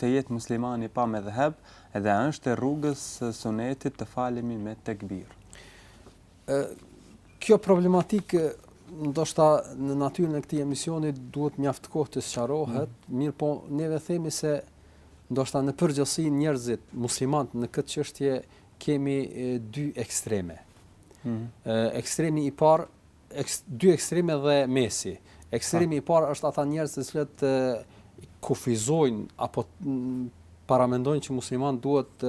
Speaker 1: të jetë musliman i pa medhheb dhe a është e rrugës së sunnetit të falemi me tekbir?
Speaker 2: Ë kjo problematikë ndoshta në natyrën e këtij emisioni duhet mjaft kohë të sqarohet, mm. mirëpo ne vetë themi se ndoshta në përgjithësi njerëzit muslimanë në këtë çështje kemi dy ekstreme. Mm. Ë ekstremi i parë dy ekstreme dhe mesi. Ekstremi i parë është ata njerëz të cilët kufizojnë apo paramendojnë që muslimani duhet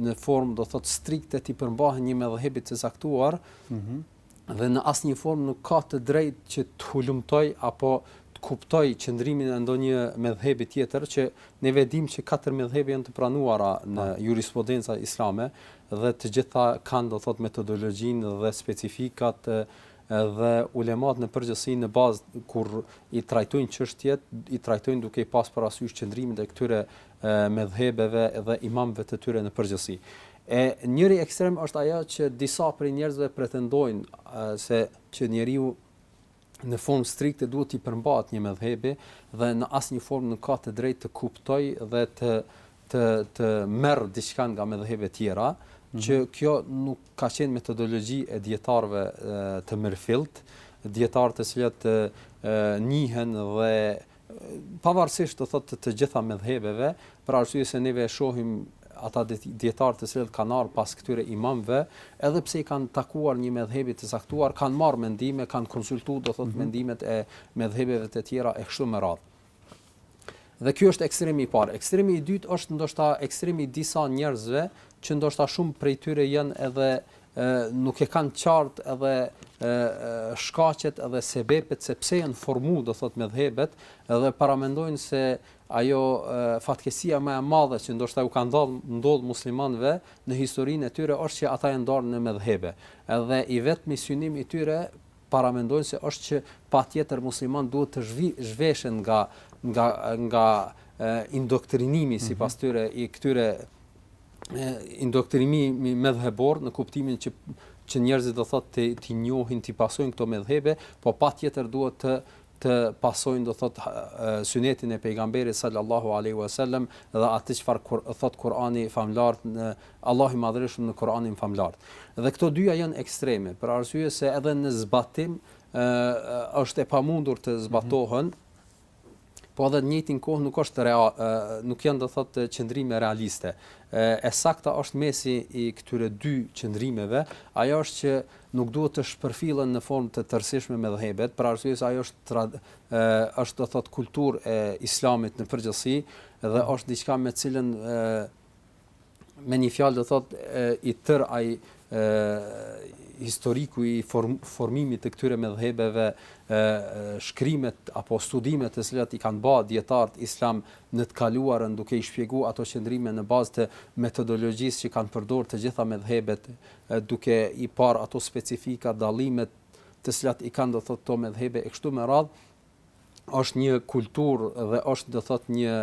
Speaker 2: në formë do thotë strikte t'i përmbahet një medhhebi të caktuar. Mhm. dhe në asnjë formë nuk ka të drejtë që të hulumtojë apo të kuptojë qëndrimin e ndonjë medhhebi tjetër që ne e dimë që katër medhhebe janë të pranuara në jurisprudencën islame dhe të gjitha kanë do thotë metodologjinë dhe specifikat dhe ulemat në përgjithësi në bazë kur i trajtojnë çështjet i trajtojnë duke i pas parasysh qëndrimin e këtyre medhhebeve dhe imamëve të tyre në përgjithësi. E njëri ekstrem është ajo që disa prej njerëzve pretendojnë se që njeriu në formë strikte duhet t'i përmbahet një medhhebi dhe në asnjë formë nuk ka të drejtë të kuptojë dhe të të të merr diçka nga medhhebe të tjera, mhm. që kjo nuk ka qenë metodologji e dietarëve të mirëfilltë, dietarë të cilët njihen dhe Pavarësisht do thotë të të gjitha medhhebeve, për arsye se neve e shohim ata dijetarë të cilët kanë ardhur pas këtyre imamëve, edhe pse i kanë takuar një medhhebi të caktuar, kanë marrë mendime, kanë konsultuar do thotë mhm. mendimet e medhhebeve të tjera e kështu me radhë. Dhe ky është ekstremi i parë. Ekstremi i dytë është ndoshta ekstremi i disa njerëzve që ndoshta shumë prej tyre janë edhe nuk e kanë të qartë edhe shkaqet edhe sebepet se pse janë formu do thotë medhhebet dhe paramendojnë se ajo fatkeqësia ma e madhe që ndoshta u ka ndodh muslimanëve në historinë e tyre është që ata janë ndarë në medhhebe. Edhe i vetmi synim i tyre paramendojnë se është që patjetër muslimanët duhet të zhvi, zhveshen nga nga nga indoktrinimi sipas mhm. tyre i këtyre indoktrinimi medhhebor në kuptimin që që njerëzit do thotë të t'i njohin, t'i pasojnë këto medhhebe, po patjetër duhet të të pasojnë do thot synetin e pejgamberit sallallahu alaihi wasallam dhe atë çfarë kur, thot Kur'ani famëlartë, Allahu i madhreshëm në Kur'anin famëlartë. Dhe këto dyja janë ekstreme, për arsye se edhe në zbatim ë është e pamundur të zbatohen. Mm -hmm. po edhe në njëjtin kohë nuk është real, nuk janë do thotë qëndrime realiste. E sakta është mesi i këtyre dy qëndrimeve, ajo është që nuk duhet të shpërfillen në formë të tërësishme medhhebet, për arsye se ajo është trad, e, është do të thotë kulturë e islamit në përgjithësi dhe është diçka me të cilën e, me një fjalë do thot i tërë ai historiku i form, formimit të këtyre medhhebeve shkrimet apo studimet të cilat i kanë ba dietarët islam në të kaluarën duke i shpjegu ato qëndrime në bazë të metodologjisë që kanë përdor të gjitha medhhebet duke i parë ato specifika dallimet të cilat i kanë do thotë këto medhhebe e kështu me radhë është një kulturë dhe është do thotë një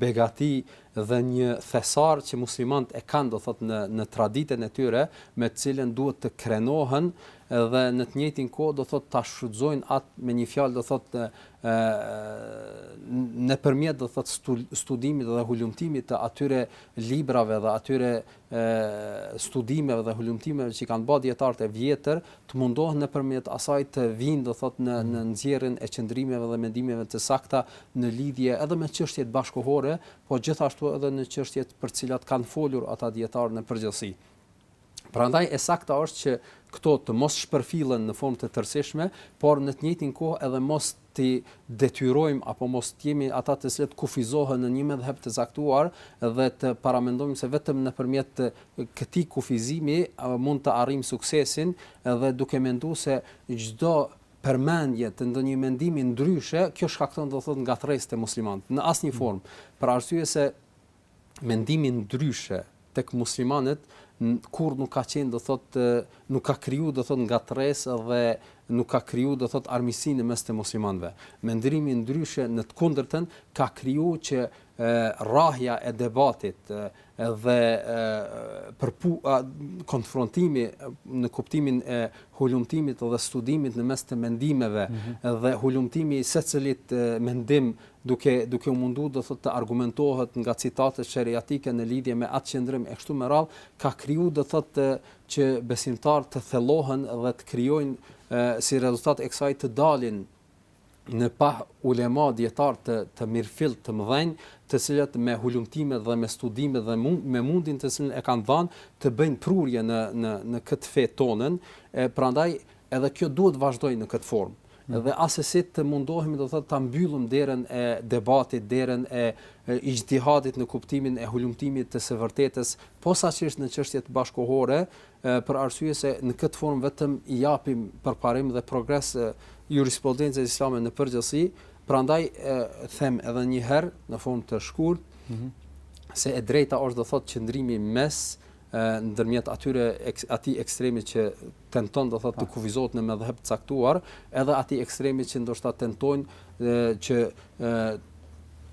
Speaker 2: begati dhe një thesar që muslimanët e kanë do thotë në në traditën e tyre me të cilën duhet të krenohen dhe në të njëjtin kohë do thotë ta shfrytëzojnë atë me një fjalë do thotë nëpërmjet do thotë studimit dhe hulumtimit të atyre librave dhe atyre studimeve dhe hulumtimeve që kanë bërë dietarët e vjetër, të mundohen nëpërmjet asaj të vijnë, do thotë, në në nxjerrjen e qëndrimeve dhe mendimeve të sakta në lidhje edhe me çështjet bashkëkohore, po gjithashtu edhe në çështjet për të cilat kanë folur ata dietarë në përgjithësi. Prandaj e saktë është që këto të mos shpërfillen në formë të tërësishme, por në të njëjtin kohë edhe mos t'i detyrojmë apo mos të jemi ata të cilët kufizohen në një medhheb të caktuar dhe të paramendojmë se vetëm nëpërmjet këtij kufizimi mund të arrijmë suksesin dhe duke menduar se çdo përmendje të ndonjë mendimi ndryshe kjo shkakton do thotë ngatërresë te muslimanët në asnjë formë për arsye se mendimi ndryshe tek muslimanët kurrë nuk ka qenë do thotë nuk ka kriju do thotë ngatërresë dhe nuk ka kriju do thotë armiqësi në mes të muslimanëve. Mendimi ndryshe në të kundërtën ka kriju që e, rrahja e debatit e, dhe e, përpu, a, konfrontimi në kuptimin e hulumtimit dhe studimit në mes të mendimeve mm -hmm. dhe hulumtimi i secilit mendim duke duke u mundu do thotë të argumentohet nga citate sheriatike në lidhje me atë qëndrim e kështu me radhë, ka kriju do thotë që besimtarët të thellohen dhe të krijojnë si rezultat e kësaj të dalin në pah ulema dietar të të mirëfilltë të mëdhenj, të cilët me hulumtime dhe me studime dhe mund, me mundin të cilën e kanë dhënë të bëjnë prurje në në në këtë fe tonën, e prandaj edhe kjo duhet vazhdojë në këtë formë. dhe asesi të mundohemi do të thotë ta mbyllim derën e debatit, derën e ixhtihadit në kuptimin e hulumtimit të së vërtetës, posaçërisht në çështjet bashkëkohore, për arsye se në këtë formë vetëm i japim përparim dhe progres jurisprudencës islame në përgjithësi, prandaj them edhe një herë në formë të shkurtë, se e drejta është do thotë qëndrimi mes ndërmjet atyre atij ekstremi që tenton do thotë të po. kufizohet në medhheb të caktuar, edhe atij ekstremi që ndoshta tentojnë që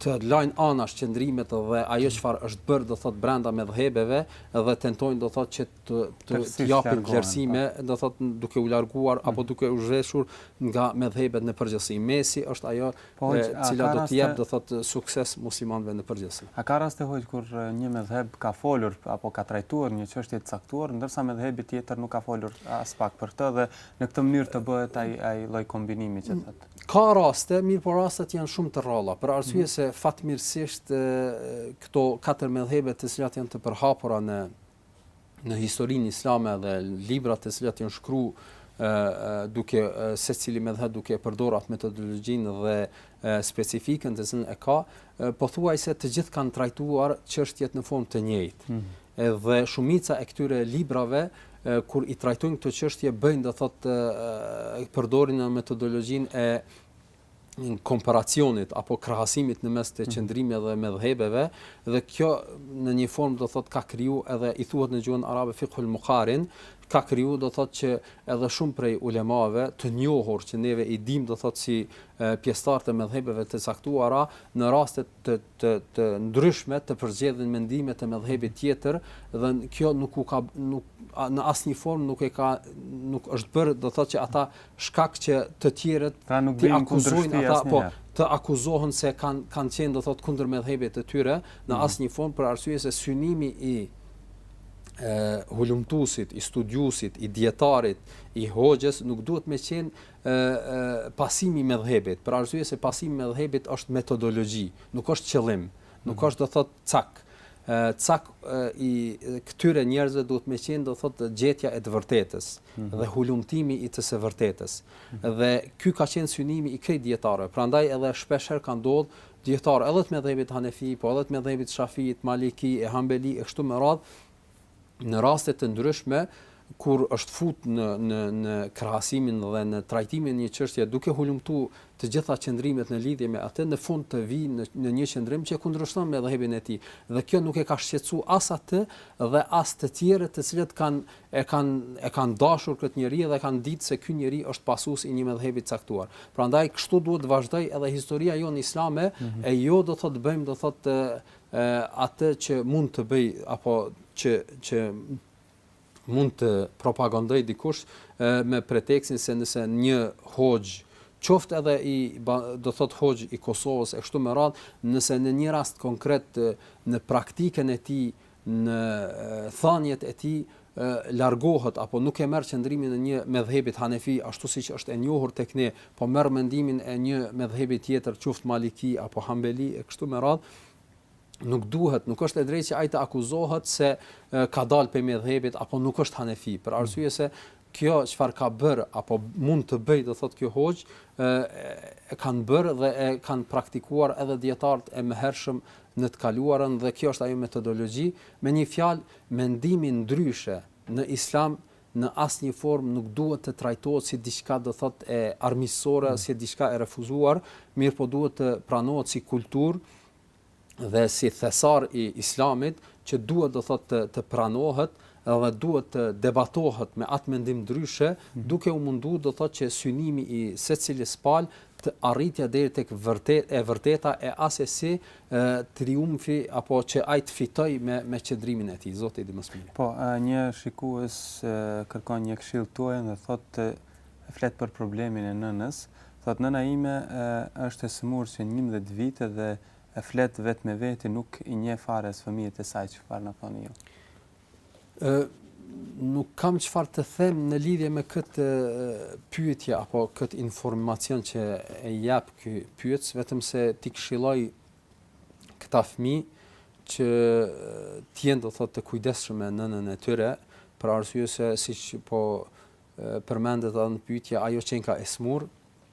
Speaker 2: të lajnë anash qëndrimet dhe ajo mm. çfarë është bërë do thotë brenda medhhebeve dhe tentojnë do thotë që të të, të japin vlerësime, po. do thotë duke u larguar mm. apo duke u zhveshur nga medhhebet në përgjithësi. Mesi është ajo e cila do t'i japë do thotë sukses muslimanëve në përgjithësi.
Speaker 1: A ka raste hoxhë kur një medhheb ka folur apo ka trajtuar një çështje të caktuar, ndërsa medhhebi tjetër nuk ka folur aspak për këtë dhe në këtë mënyrë të bëhet ai ai lloj kombinimi që thotë?
Speaker 2: Ka raste, mirëpo rastet janë shumë të rralla, për arsye mhm. se fatmirësisht këto katër medhhebe të cilat janë të përhapura në në historinë islame dhe librat të cilat janë shkruar duke secili medhheb duke përdorur atë metodologjinë dhe specifikën të cilën e ka, pothuajse të gjithë kanë trajtuar çështjet në formë të njëjtë. Mm. Edhe shumica e këtyre librave kur i trajtojnë këto çështje bëjnë do thotë përdorin metodologjinë e komparacionit apo krahasimit në mes të mhm. qëndrimeve dhe medhhebeve dhe kjo në një formë do thotë ka kriju edhe i thuhet në gjuhën arabe fikhul mukarin ka kriju do thotë që edhe shumë prej ulemave të njohur që neve i dim do thotë si pjesëtarë të medhhebeve të caktuara në raste të të të ndryshme të përzgjedhin mendime të medhhebit tjetër dhe kjo nuk u ka nuk në asnjë formë nuk e ka nuk është bërë do të thotë që ata shkak që të tjerët
Speaker 1: pra nuk të akuzojnë ata apo
Speaker 2: të akuzohen se kanë kanë qenë do të thotë kundër medhhebeve të tyre në mhm. asnjë formë për arsye se synimi i hulumtuesit, i studiusit, i dijetarit, i hoxhës nuk duhet me qenë pasimi i medhhebit, për arsye se pasimi i medhhebit është metodologji, nuk është qëllim, nuk është do të thotë cak. Cak i këtyre njerëzve duhet me qenë do të thotë gjetja e të vërtetës dhe hulumtimi i të së vërtetës. Dhe ky ka qenë synimi i krejt dijetarëve. Prandaj edhe shpeshherë ka ndodh dijetarë edhe të medhhebit hanefi, po edhe të medhhebit shafiit, maliki, e hambeli e kështu me radhë, në raste të ndryshme kur është fut në në në krahasimin dhe në trajtimin e një çështje duke hulumtu të gjitha qëndrimet në lidhje me atë në fund të vijë në, në një qëndrim që e kundërshton medhhebin e tij dhe kjo nuk e ka shqetësu as atë dhe as të tjerët të cilët kanë e kanë e kanë dashur këtë njeri dhe e kanë ditë se ky njeri është pasues i një medhhebi të caktuar. Prandaj kështu duhet të vazhdojë edhe historia jonë islame mm -hmm. e jo do thotë bëjmë do thotë atë që mund të bëjë apo që që mund të propagandojë dikush me pretekstin se nëse një hoxhë qoftë edhe i do thotë hoxhë i Kosovës e kështu me radhë, nëse në një rast konkret në praktikën e tij në thanjet e tij largohet apo nuk e merr qëndrimin e një medhhebit hanefi ashtu siç është e njohur tek ne, po merr mendimin e një medhhebi tjetër qoftë maliki apo hambeli e kështu me radhë, nuk duhet, nuk është e drejtë që ai të akuzohet se ka dalë prej medhhebit apo nuk është hanefi, për arsye se kjo çfarë ka bërë apo mund të bëjë, do thotë ky hoxhë, ë e kanë bërë dhe e kanë praktikuar edhe dijetarët e mëhershëm në të kaluarën dhe kjo është ajo metodologji, me një fjalë, Mendimi ndryshe në Islam në asnjë formë nuk duhet të trajtohet si diçka do thotë e armiqësore, si diçka e refuzuar, mirëpo duhet të pranohet si kulturë dhe si thesar i Islamit që duhet do thotë të të pranohet dhe duhet të debatohet me atë mendim ndryshe, duke u mundu do thotë që synimi i secilës palë të jetë arritja deri tek e vërteta e assesi triumfi apo që ai të fitojë me me qëndrimin e tij, Zoti di më së miri.
Speaker 1: Po, një shikues kërkon një këshillë tuajën dhe thotë flet për problemin e nënës, thotë nëna ime është e sëmurë që njëmbëdhjetë vite dhe flet vetë me veti nuk i njeh fare as fëmijët e saj, çfarë na thoni ju?
Speaker 2: Ë nuk kam çfarë të them në lidhje me këtë pyetje apo këtë informacion që e jap ky pyetës, vetëm se t'i këshilloj këta fëmijë që të jenë do thotë të kujdesshëm me nënën e tyre, për arsye se siç po përmendet edhe në pyetje, ajo qenka e smur.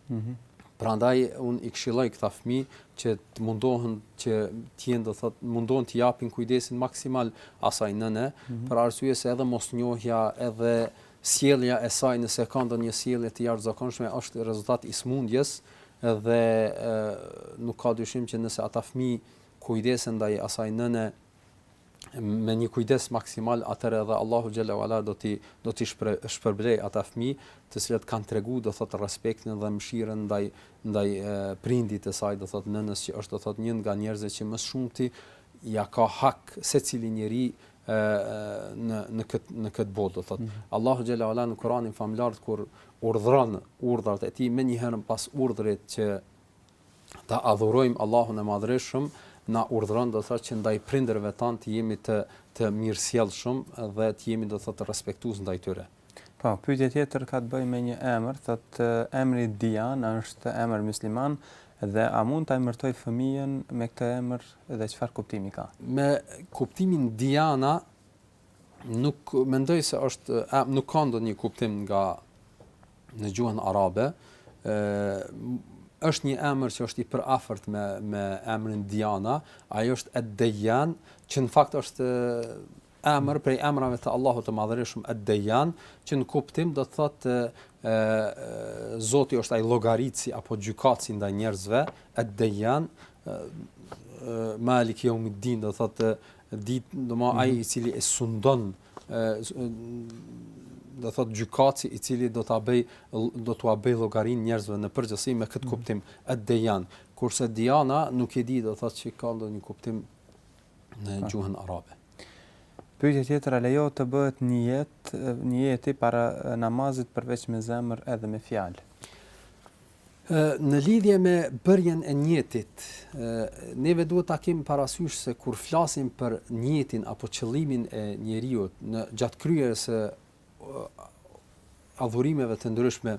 Speaker 2: Mhm. Prandaj un i këshilloj këta fëmijë që të mundohen që të jenë do thot mundohen të japin kujdesin maksimal asaj nëne, mm -hmm. për arsye se edhe mosnjohja edhe sjellja e saj nëse ka ndonjë sjellje të jashtëzakonshme është rezultat i smundjes dhe e, nuk ka dyshim që nëse ata fëmijë kujdesen ndaj asaj nëne me një kujdes maksimal atëherë edhe Allahu xhel-le ue ala do t'i do t'i shpërblejë ata fëmijë të cilët kanë tregu do thot respektin dhe mëshirën ndaj ndaj prindit të saj do thot nënës që është do thot një nga njerëzit që më së shumti ia ka hak secili njeri në në kët në kët botë do thot mm -hmm. Allahu xhel-le ue ala në Kur'anin famëlartë kur urdhron urdhrat e tij menjëherë pas urdhrit që ta adhurojmë Allahun e Madhërishëm na urdhëron do të thotë që ndaj prindërve tanë të jemi të të mirësjellshëm dhe të jemi do të thotë respektues ndaj tyre.
Speaker 1: Po, pyetja tjetër ka të bëjë me një emër, thotë emri Dian është emër mysliman dhe a mund ta emërtoj fëmijën me këtë emër dhe çfarë kuptimi ka?
Speaker 2: Me kuptimin Diana Nuk mendoj se është e nuk ka ndonjë kuptim në gjuhën arabe. ë është një emër që është i përafërt me me emrin Diana, ai është Ad-Dayyan, që në fakt është emër prej emrave të Allahut të Madhërishëm Ad-Dayyan, që në kuptim do të thotë ë Zoti është ai llogaritësi apo gjykatësi ndaj njerëzve, Ad-Dayyan, Malik Yawmiddin do thotë ditë, domethënë ai i cili e sundon do thot gjykatësi i cili do ta bëj do t'ua bëj llogarin njerëzve në përgjithësi me këtë mhm. kuptim Ad-Dayyan kurse Diana nuk e di do thot se ka ndonjë kuptim në po. gjuhën arabe
Speaker 1: Pyetja tjetër, a lejohet të bëhet nijeti, nijeti para namazit përveç me zemër edhe me fjalë?
Speaker 2: Në lidhje me bërjen e nijetit, neve duhet ta kemi parasysh se kur flasim për nijetin apo qëllimin e njeriut gjatë kryerjes së adhurimeve të ndryshme,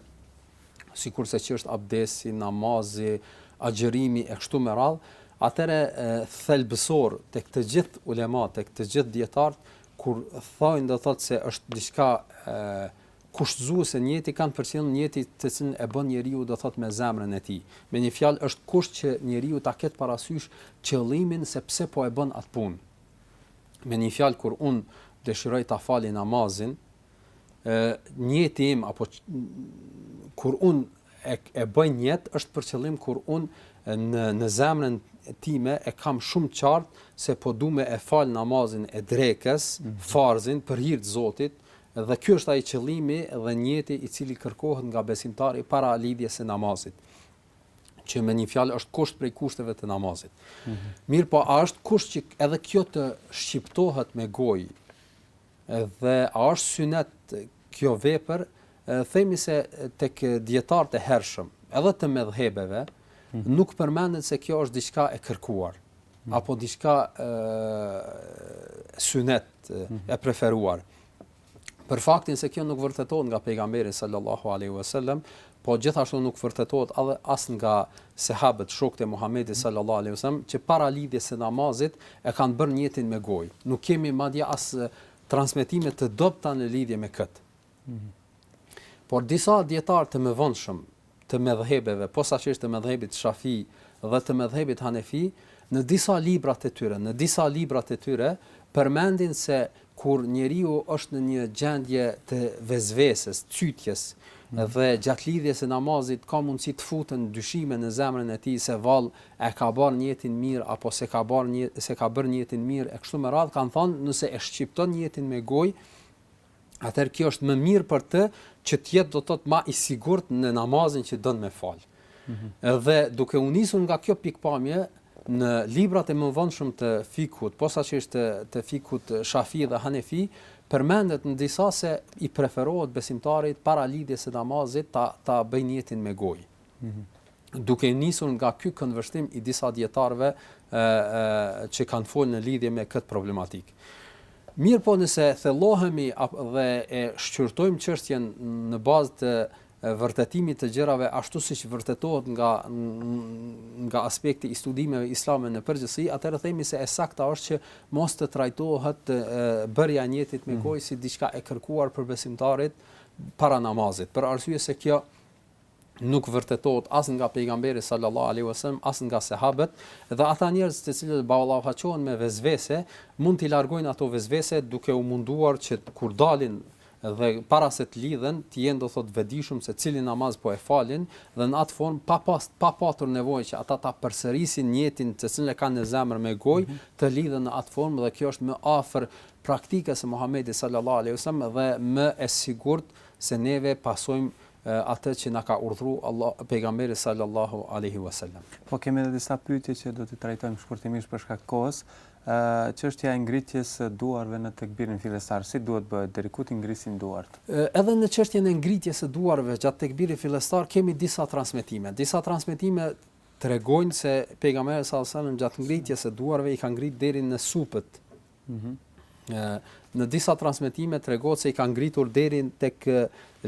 Speaker 2: sikurse që është abdesi, namazi, agjërimi e kështu me radhë, atëherë thelbësor tek të gjithë ulemat, tek të gjithë dijetarët kur thonë do thotë se është diçka e kushtëzuese nijeti kanë për qëllim nijetin të cilin e bën njeriu do thotë me zemrën e tij. Me një fjalë është kusht që njeriu ta ketë parasysh qëllimin se pse po e bën atë punë. Me një fjalë kur unë dëshiroj ta fali namazin, ë nijeti im apo kur unë e, e bëj nijet është për qëllim kur unë në në zemrën time e kam shumë qartë se po du me e fal namazin e drekës, mhm. farzin për hir të Zotit, Dhe ky është ai qëllimi dhe nijeti i cili kërkohet nga besimtari para lidhjes së namazit, që me një fjalë është kusht prej kushteve të namazit. Mirpo a është kusht që edhe kjo të shqiptohet me gojë? Dhe a është sunet kjo vepër? Themi se tek dijetarët e hershëm, edhe të medhhebeve, nuk përmendet se kjo është diçka e kërkuar apo diçka e sunet e preferuar. për faktin se kjo nuk vërtetohet nga pejgamberi sallallahu alaihi wasallam, po gjithashtu nuk vërtetohet edhe as nga sehabët, shokët e Muhamedit sallallahu alaihi wasallam, që para lidhjes së namazit e kanë bërë nijetin me gojë. Nuk kemi madje as transmetime të dobëta në lidhje me këtë. Mhm. Por disa dijetarë të mëvonshëm, të medhhebeve, posaçërisht të medhhebit Shafi dhe të medhhebit Hanefi, në disa librat e tyre, në disa librat e tyre përmendin se kur njeriu është në një gjendje të vesveses, çytjes, dhe gjatë lidhjes së namazit ka mundësi të futen dyshime në zemrën e tij se vallë e ka bërë nijetin mirë apo s'e ka bërë nijetin mirë e kështu me radhë, kanë thënë nëse e shqipton nijetin me gojë, atëherë kjo është më mirë për të që të jetë do të thotë më i sigurt në namazin që don me fal. Mm -hmm. Dhe duke u nisur nga kjo pikëpamje në librat e mëvonshëm të fikhut, posaçërisht të, të fikhut Shafi dhe Hanefi, përmendet në disa se i preferohet besimtarit para lidhjes së namazit ta ta bëjë nijetin me gojë. duke nisur nga ky këndvështrim i disa dijetarëve ë që kanë folur në lidhje me këtë problematikë. Mirëpo nëse thellohemi dhe e shqyrtojmë çështjen në bazë të vërtetimit të gjërave ashtu siç vërtetohet nga nga aspekti i studimeve islame në përgjithësi, atëherë themi se e sakta është që mos të trajtohet bërja e nijetit me mhm. gojë si diçka e kërkuar për besimtarit para namazit, për arsye se kjo nuk vërtetohet as nga Pejgamberi sallallahu alejhi ve sellem as nga sehabët dhe ata njerëz të cilët ballafaqohen me vesvese mund t'i largojnë ato vesvese duke u munduar që kur dalin dhe para se të lidhen të jenë do thotë vetëdijshëm se cilin namaz po e falin dhe në atë formë pa pas pa patur nevojë që ata ta përsërisin nijetin të cilin e kanë në zemër me gojë mhm. të lidhen në atë formë dhe kjo është më afër praktikës së Muhamedit sallallahu alejhi ve sellem dhe më e sigurt se neve pasojmë atë që na ka urdhru pejgamberi sallallahu alejhi wa sallam.
Speaker 1: Po kemi edhe disa pyetje që do t'i trajtojmë shkurtimisht për shkak të kohës. Çështja e ngritjes së duarve në tekbirin fillestar, si duhet bëhet, deri ku t'i ngrisim duart?
Speaker 2: Edhe në çështjen e ngritjes së duarve gjatë tekbirit fillestar kemi disa transmetime. Disa transmetime tregojnë se pejgamberi sallallahu alejhi wa sallam gjatë ngritjes së duarve i ka ngrit deri në supet, Në disa transmetime tregohet se i ka ngritur deri tek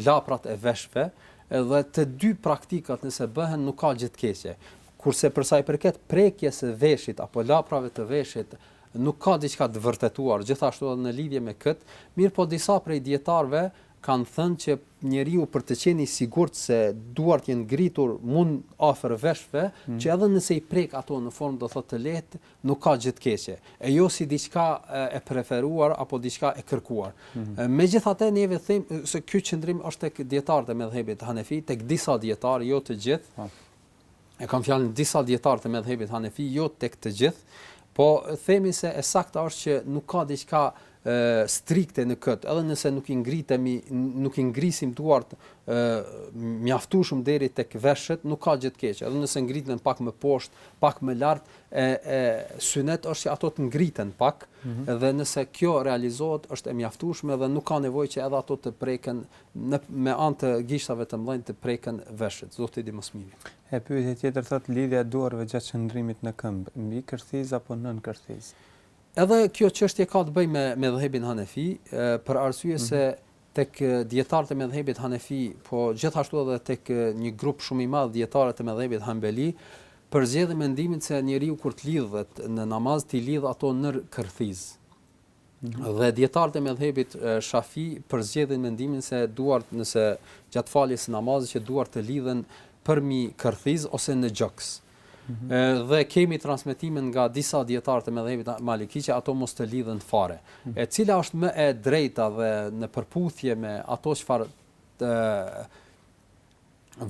Speaker 2: laprat e veshëve dhe të dy praktikat nëse bëhen nuk ka gjë të keqe. Kurse për sa i përket prekjes së veshit apo laprave të veshit, nuk ka diçka të vërtetuar gjithashtu edhe në lidhje me kët, mirëpo disa prej dijetarëve kanë thënë që njeriu për të qenë i sigurt se duart janë ngritur mu afër veshëve, që edhe nëse i prek ato në formë do thotë të lehtë, nuk ka gjë të keqe, e jo si diçka e preferuar apo diçka e kërkuar. Megjithatë ne themi se ky qëndrim është tek dijetarët e medhhebit hanefi, tek disa dijetarë, jo të gjithë. E kam fjalën disa dijetarë të medhhebit hanefi, jo tek të gjithë. Po themi se e sakta është që nuk ka diçka strikte në këtë, edhe nëse nuk i ngritemi, nuk i ngrisim duart mjaftueshëm deri tek veshët, nuk ka gjë të keqe, edhe nëse ngriten pak më poshtë, pak më lart, e e synet është që ato të ngriten pak, mm -hmm. dhe nëse kjo realizohet është e mjaftueshme dhe nuk ka nevojë që edhe ato të preken në me anë të gishtave të mëdhenj të preken veshët. Zoti di më së miri.
Speaker 1: E pyetja tjetër thotë lidhja e duarve gjatë qëndrimit në këmbë, mbi kërthizë apo nën kërthizë?
Speaker 2: Edhe kjo çështje ka të bëjë me medhhebin hanefi, për arsye mhm. se tek dietarët e medhhebit hanefi, po gjithashtu edhe tek një grup shumë i madh dietarët e medhhebit hanbeli, përzgjedhin mendimin se njeriu kur të lidhet në namaz, t'i lidh ato nër kërthiz. Mhm. Dhe dietarët e medhhebit shafi përzgjedhin mendimin se duart nëse gjatë faljes së namazit që duart të lidhen përmi kërthiz ose në gjoks. dhe kemi transmetime nga disa dietar të medhhebit maliki që ato mos të lidhen fare. E cila është më e drejta dhe në përputhje me ato çfarë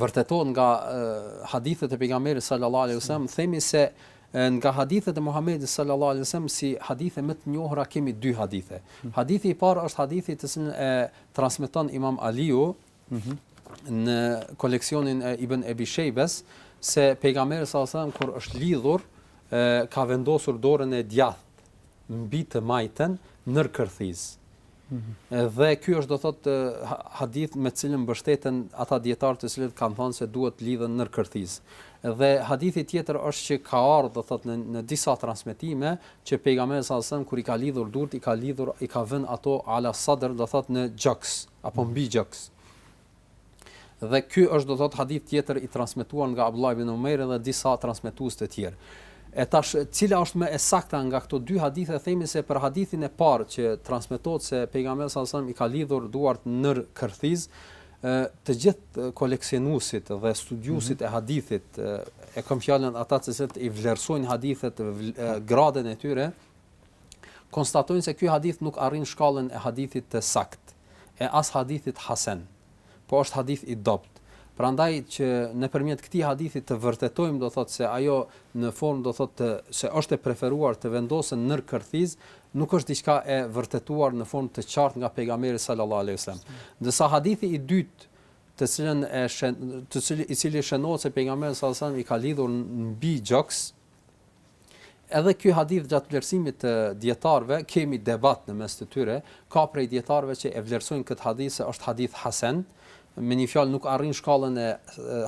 Speaker 2: vërteton nga hadithet e pejgamberit sallallahu alaihi wasallam, themi se nga hadithet e Muhamedit sallallahu alaihi wasallam si hadithe më të njohura kemi dy hadithe. Hadithi i parë është hadithi të cilin e transmeton Imam Aliu në koleksionin e Ibn Ebi Shejbes, se pejgamberi sa sa kur është lidhur ka vendosur dorën e djathtë mbi të majtën nër kërthiz. Mhm. Dhe ky është do thot hadith me të cilin mbështeten ata dietar të cilët kanë thënë se duhet të lidhen nër kërthiz. Dhe hadithi tjetër është që ka ardhur do thot në në disa transmetime që pejgamberi sa sa kur i ka lidhur durt i ka lidhur i ka vënë ato ala sadr do thot në gjoks. apo mbi gjoks. Dhe ky është do thot hadith tjetër i transmetuar nga Abdullah ibn Umeri dhe disa transmetues të tjerë. E tash cila është më e sakta nga këto dy hadithe themi se për hadithin e parë që transmetohet se pejgamberi sa sa i ka lidhur duart nër kërthiz të gjithë koleksionuesit dhe studiuesit mhm. e hadithit e kam fjalën ata të cilët i vlerësojnë hadithet gradën e tyre konstatojnë se ky hadith nuk arrin shkallën e hadithit të saktë, e as hadithit hasen, po është hadith i dobtë. Prandaj që nëpërmjet këtij hadithi të vërtetojmë do thotë se ajo në formë do thotë se është e preferuar të vendosen nër kërthiz, nuk është diçka e vërtetuar në formë të qartë nga pejgamberi sallallahu alejhi ve sellem. Ndërsa hadithi i dytë të cilën e shen të cili i cili shënohet se pejgamberi sallallahu alejhi ve sellem i ka lidhur mbi gjoks, Edhe ky hadith gjatë vlerësimit të dijetarëve kemi debat në mes të tyre, ka prej dijetarëve që e vlerësojnë këtë hadith se është hadith hasen, me një fjalë nuk arrin shkallën e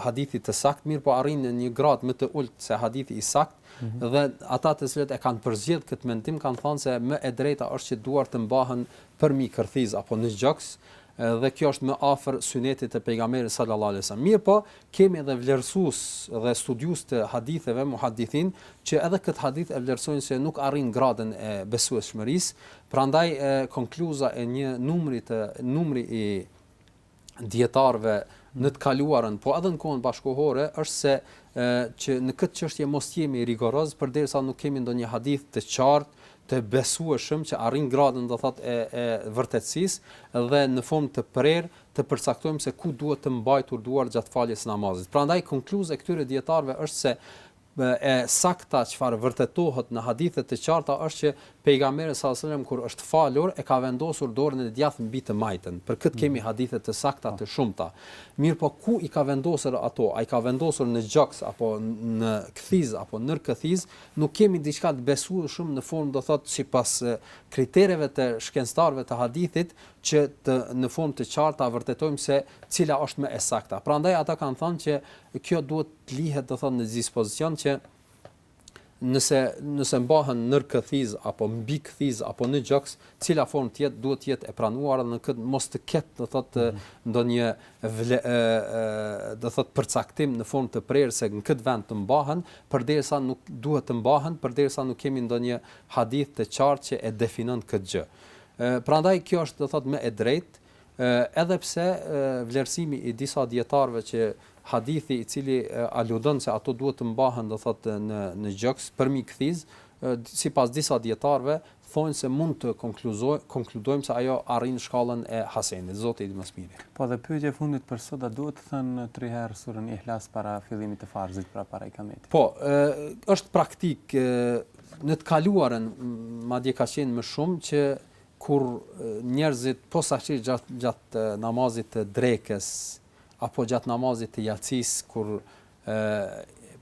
Speaker 2: hadithit të saktë, mirëpo arrin në një gradë më të ulët se hadithi i saktë mm -hmm. dhe ata të cilët e kanë përzgjedh këtë mendim kanë thënë se më e drejta është që duart të mbahen përmi kërthizë apo në gjoks, dhe kjo është më afër sunetit të pejgamberit sallallahu alajhi wasallam. Mirëpo, Kemi edhe vlerësues dhe studiues të haditheve, muhaddithin, që edhe këtë hadith e vlerësojnë se nuk arrin gradën e besueshmërisë, prandaj konkluza e një numri të numri i dijetarëve në të kaluarën, po edhe në kohën bashkëkohore është se që në këtë çështje mos të jemi rigorozë përderisa nuk kemi ndonjë hadith të qartë, të besueshëm që arrin gradën do thotë e e vërtetësisë dhe në formë të prerë të përcaktojmë se ku duhet të mbahen duart gjatë faljes së namazit. Prandaj konkluza e këtyre dijetarëve është se e sakta çfarë vërtetohet në hadithe të qarta është që pejgamberi sallallahu alajhi wasallam kur është falur e ka vendosur dorën e djathtë mbi të majtën. Për këtë kemi mm. hadithe të sakta po. të shumta. Mirëpo ku i ka vendosur ato? A i ka vendosur në gjoks apo në kthiz apo nër kthiz? Nuk kemi diçka të besueshme në formë do thotë sipas kritereve të shkencëtarëve të hadithit, që të në formë të qartë ta vërtetojmë se cila është më e sakta. Prandaj ata kanë thënë që kjo duhet të lihet, do thotë në dispozicion që nëse nëse mbahen nër kthiz apo mbi kthiz apo në gjoks, cila formë të jetë duhet të jetë e pranuar dhe në këtë mos të ketë do thotë mm -hmm. ndonjë vle e, e, do thotë përcaktim në formë të prerë se në këtë vend të mbahen, përderisa nuk duhet të mbahen, përderisa nuk kemi ndonjë hadith të qartë që e definon këtë gjë. Prandaj kjo është do të thotë më e drejtë, edhe pse vlerësimi i disa dijetarëve që hadithi i cili aludon se ato duhet të mbahen do të thotë në në gjoks përmi kthiz, sipas disa dijetarëve thonë se mund të konkluzojmë konkludojmë se ajo arrin shkallën e hasenit, Zoti e di më së miri.
Speaker 1: Po dhe pyetja e fundit për sot, a duhet të thënë tri herë surën Ihlas para fillimit të farzit, pra para ikametit?
Speaker 2: Po, ë është praktikë Në të kaluarën, madje ka qenë më shumë, që kur njerëzit posaçërisht gjatë gjatë namazit të drekës apo gjatë namazit të jacisë kur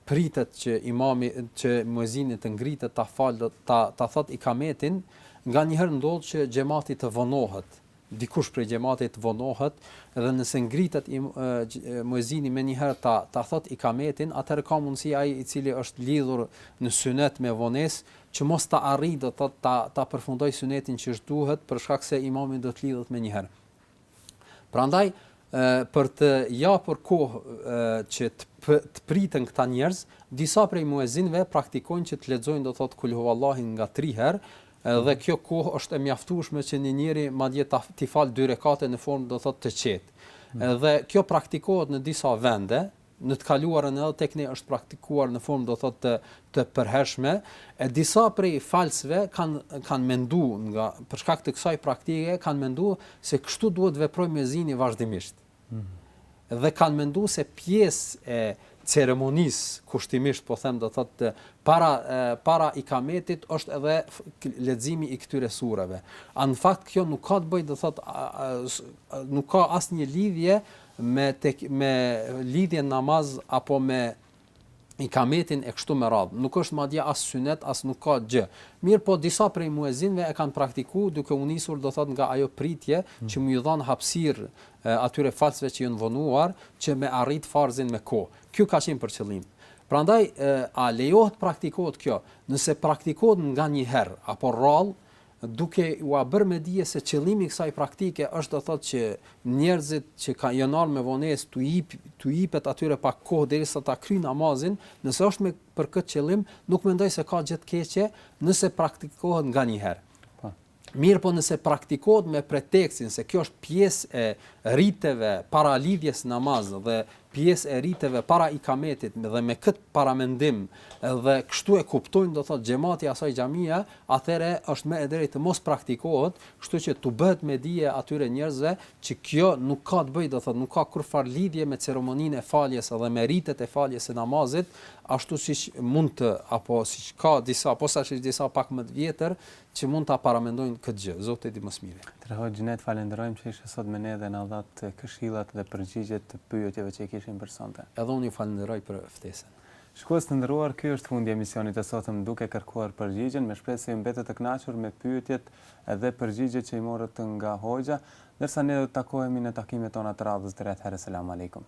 Speaker 2: pritet që imami që muezini të ngritet ta falë ta ta thotë ikametin, nganjëherë ndodh që xhemati të vonohet dikush prej xhematit të vonohet dhe nëse ngritet i, muezini menjëherë ta ta thotë ikametin, atëherë ka mundësi ai i cili është lidhur në synet me vonesë, që mos ta arrijë do të thotë ta ta përfundojë synetin qysh duhet për shkak se imami do të lidhet menjëherë. Prandaj për të japur kohë që të të priten këta njerëz, disa prej muezinëve praktikojnë që të lexojnë do të thotë kulhuvallahin nga tri herë, Edhe kjo kohë është e mjaftueshme që një njeri madje t'i falë dy rekate në formë do të thotë të qetë. Edhe kjo praktikohet në disa vende, në të kaluarën edhe tek ne është praktikuar në formë do të thotë të të përhershme, e disa prej falësve kanë kanë menduar nga për shkak të kësaj praktike kanë menduar se kështu duhet të veprojë muezini vazhdimisht. dhe kanë menduar se pjesë e ceremonisë, kushtimisht po them do të thotë para para ikametit është edhe leximi i këtyre sureve. A në fakt kjo nuk ka të bëjë do të thotë nuk ka asnjë lidhje me tek me lidhjen namaz apo me ikametin e kështu me radhë, nuk është madje as synet as nuk ka gjë. Mirëpo disa prej muezinëve e kanë praktikuar duke u nisur do thotë nga ajo pritje që me ju dhanë hapësirë atyre falsve që janë vonuar që me arrit farzin me kohë. Kjo ka qenë për qëllim. Prandaj a lejohet të praktikohet kjo? Nëse praktikohet nganjëherë apo rrallë, duke ua bërë me dije se qëllimi i kësaj praktike është do thotë që njerëzit që ka janë ardhur me vonesë t'u jip t'u jipet atyre pak kohë derisa ta kryjnë namazin, nëse është me për këtë qëllim, nuk mendoj se ka gjë të keqe nëse praktikohet nganjëherë. Po. Mirëpo nëse praktikohet me pretekstin se kjo është pjesë e riteve para lidhjes namaz dhe pjesë e riteve para ikametit dhe me këtë paramendim dhe kështu e kuptojnë do thotë xhemati i asaj xhamie atëherë është më e drejtë të mos praktikohet kështu që t'u bëhet me dije atyre njerëzve që kjo nuk ka të bëjë do thotë nuk ka kurrfarë lidhje me ceremoninë e faljes dhe me ritet e faljes së namazit ashtu siç mund të apo siç ka disa posaçërisht disa pak më të vjetër që mund ta paramendojnë këtë gjë. Zoti e di më së miri.
Speaker 1: Atëherë Hoxhë ne të falenderojmë që ishe sot me ne dhe na dhatë këshillat dhe përgjigjet të pyetjeve që i kishim për sonte.
Speaker 2: Edhe unë ju falenderoj për ftesën.
Speaker 1: Shikues të nderuar ky është fundi i emisionit të sotëm duke kërkuar përgjigjen, me shpresë se ju mbetët të kënaqur me pyetjet dhe përgjigjet që i morët nga Hoxha, ndërsa ne do të takohemi në takimet tona të radhës deri atëherë selam alejkum.